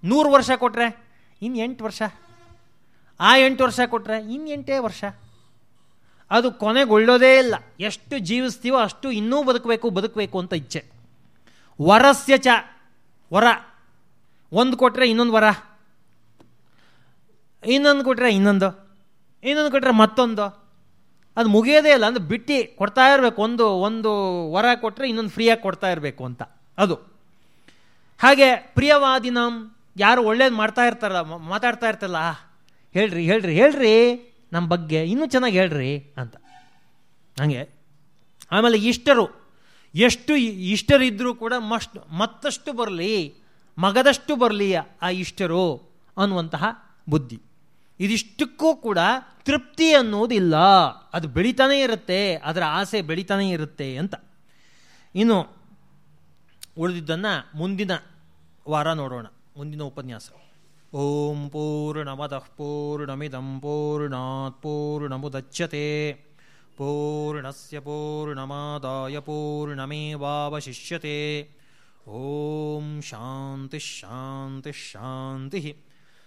ನೂರು ವರ್ಷ ಕೊಟ್ಟರೆ ಇನ್ನು ಎಂಟು ವರ್ಷ. ಆ ಎಂಟು ವರ್ಷ ಕೊಟ್ಟರೆ ಇನ್ನು ಎಂಟೇ ವರ್ಷ. ಅದು ಕೊನೆಗೊಳ್ಳೋದೇ ಇಲ್ಲ. ಎಷ್ಟು ಜೀವಿಸ್ತೀವೋ ಅಷ್ಟು ಇನ್ನೂ ಬದುಕಬೇಕು ಬದುಕಬೇಕು ಅಂತ ಇಚ್ಛೆ. ವರಸ್ಯ ಚ, ವರ. ಒಂದು ಕೊಟ್ಟರೆ ಇನ್ನೊಂದು ವರ. ಇನ್ನೊಂದು ಕೊಟ್ಟರೆ ಇನ್ನೊಂದು. ಇನ್ನೊಂದು ಕೊಟ್ಟರೆ ಮತ್ತೊಂದು. ಅದು ಮುಗಿಯೋದೇ ಇಲ್ಲ. ಅಂದ್ರೆ ಬಿಟ್ಟು ಕೊಡ್ತಾ ಇರಬೇಕು. ಒಂದು ಒಂದು ವರ ಕೊಟ್ಟರೆ ಇನ್ನೊಂದು ಫ್ರೀಯಾಗಿ ಕೊಡ್ತಾ ಇರಬೇಕು ಅಂತ. ಅದು. ಹಾಗೆ ಪ್ರಿಯವಾದಿನ, ಯಾರು ಒಳ್ಳೇದು ಮಾಡ್ತಾ ಇರ್ತಾರಲ್ಲ ಮಾತಾಡ್ತಾ ಇರ್ತಲ್ಲ ಹೇಳ್ರಿ ಹೇಳ್ರಿ ಹೇಳ್ರಿ ನಮ್ಮ ಬಗ್ಗೆ ಇನ್ನೂ ಚೆನ್ನಾಗಿ ಹೇಳ್ರಿ ಅಂತ. ಹಾಗೆ. ಆಮೇಲೆ ಇಷ್ಟರು. ಎಷ್ಟು ಇಷ್ಟರಿದ್ದರೂ ಕೂಡ ಮಸ್ಟ್ ಮತ್ತಷ್ಟು ಬರಲಿ, ಮಗದಷ್ಟು ಬರಲಿ ಆ ಇಷ್ಟರು ಅನ್ನುವಂತಹ ಬುದ್ಧಿ. ಇದಿಷ್ಟಕ್ಕೂ ಕೂಡ ತೃಪ್ತಿ ಅನ್ನೋದಿಲ್ಲ. ಅದು ಬೆಳೀತಾನೇ ಇರುತ್ತೆ, ಅದರ ಆಸೆ ಬೆಳೀತಾನೇ ಇರುತ್ತೆ ಅಂತ. ಇನ್ನು ಉಳಿದಿದ್ದನ್ನು ಮುಂದಿನ ವಾರ ನೋಡೋಣ, ಮುಂದಿನ ಉಪನ್ಯಾಸ. ಓಂ ಪೂರ್ಣಮದಃ ಪೂರ್ಣಮಿದಂ ಪೂರ್ಣಾತ್ ಪೂರ್ಣಮುದಚ್ಯತೆ. ಪೂರ್ಣಸ್ಯ ಪೂರ್ಣಮಾದಾಯ ಪೂರ್ಣಮೇವಾವಶಿಷ್ಯತೆ. ಓಂ ಶಾಂತಿ ಶಾಂತಿ ಶಾಂತಿ.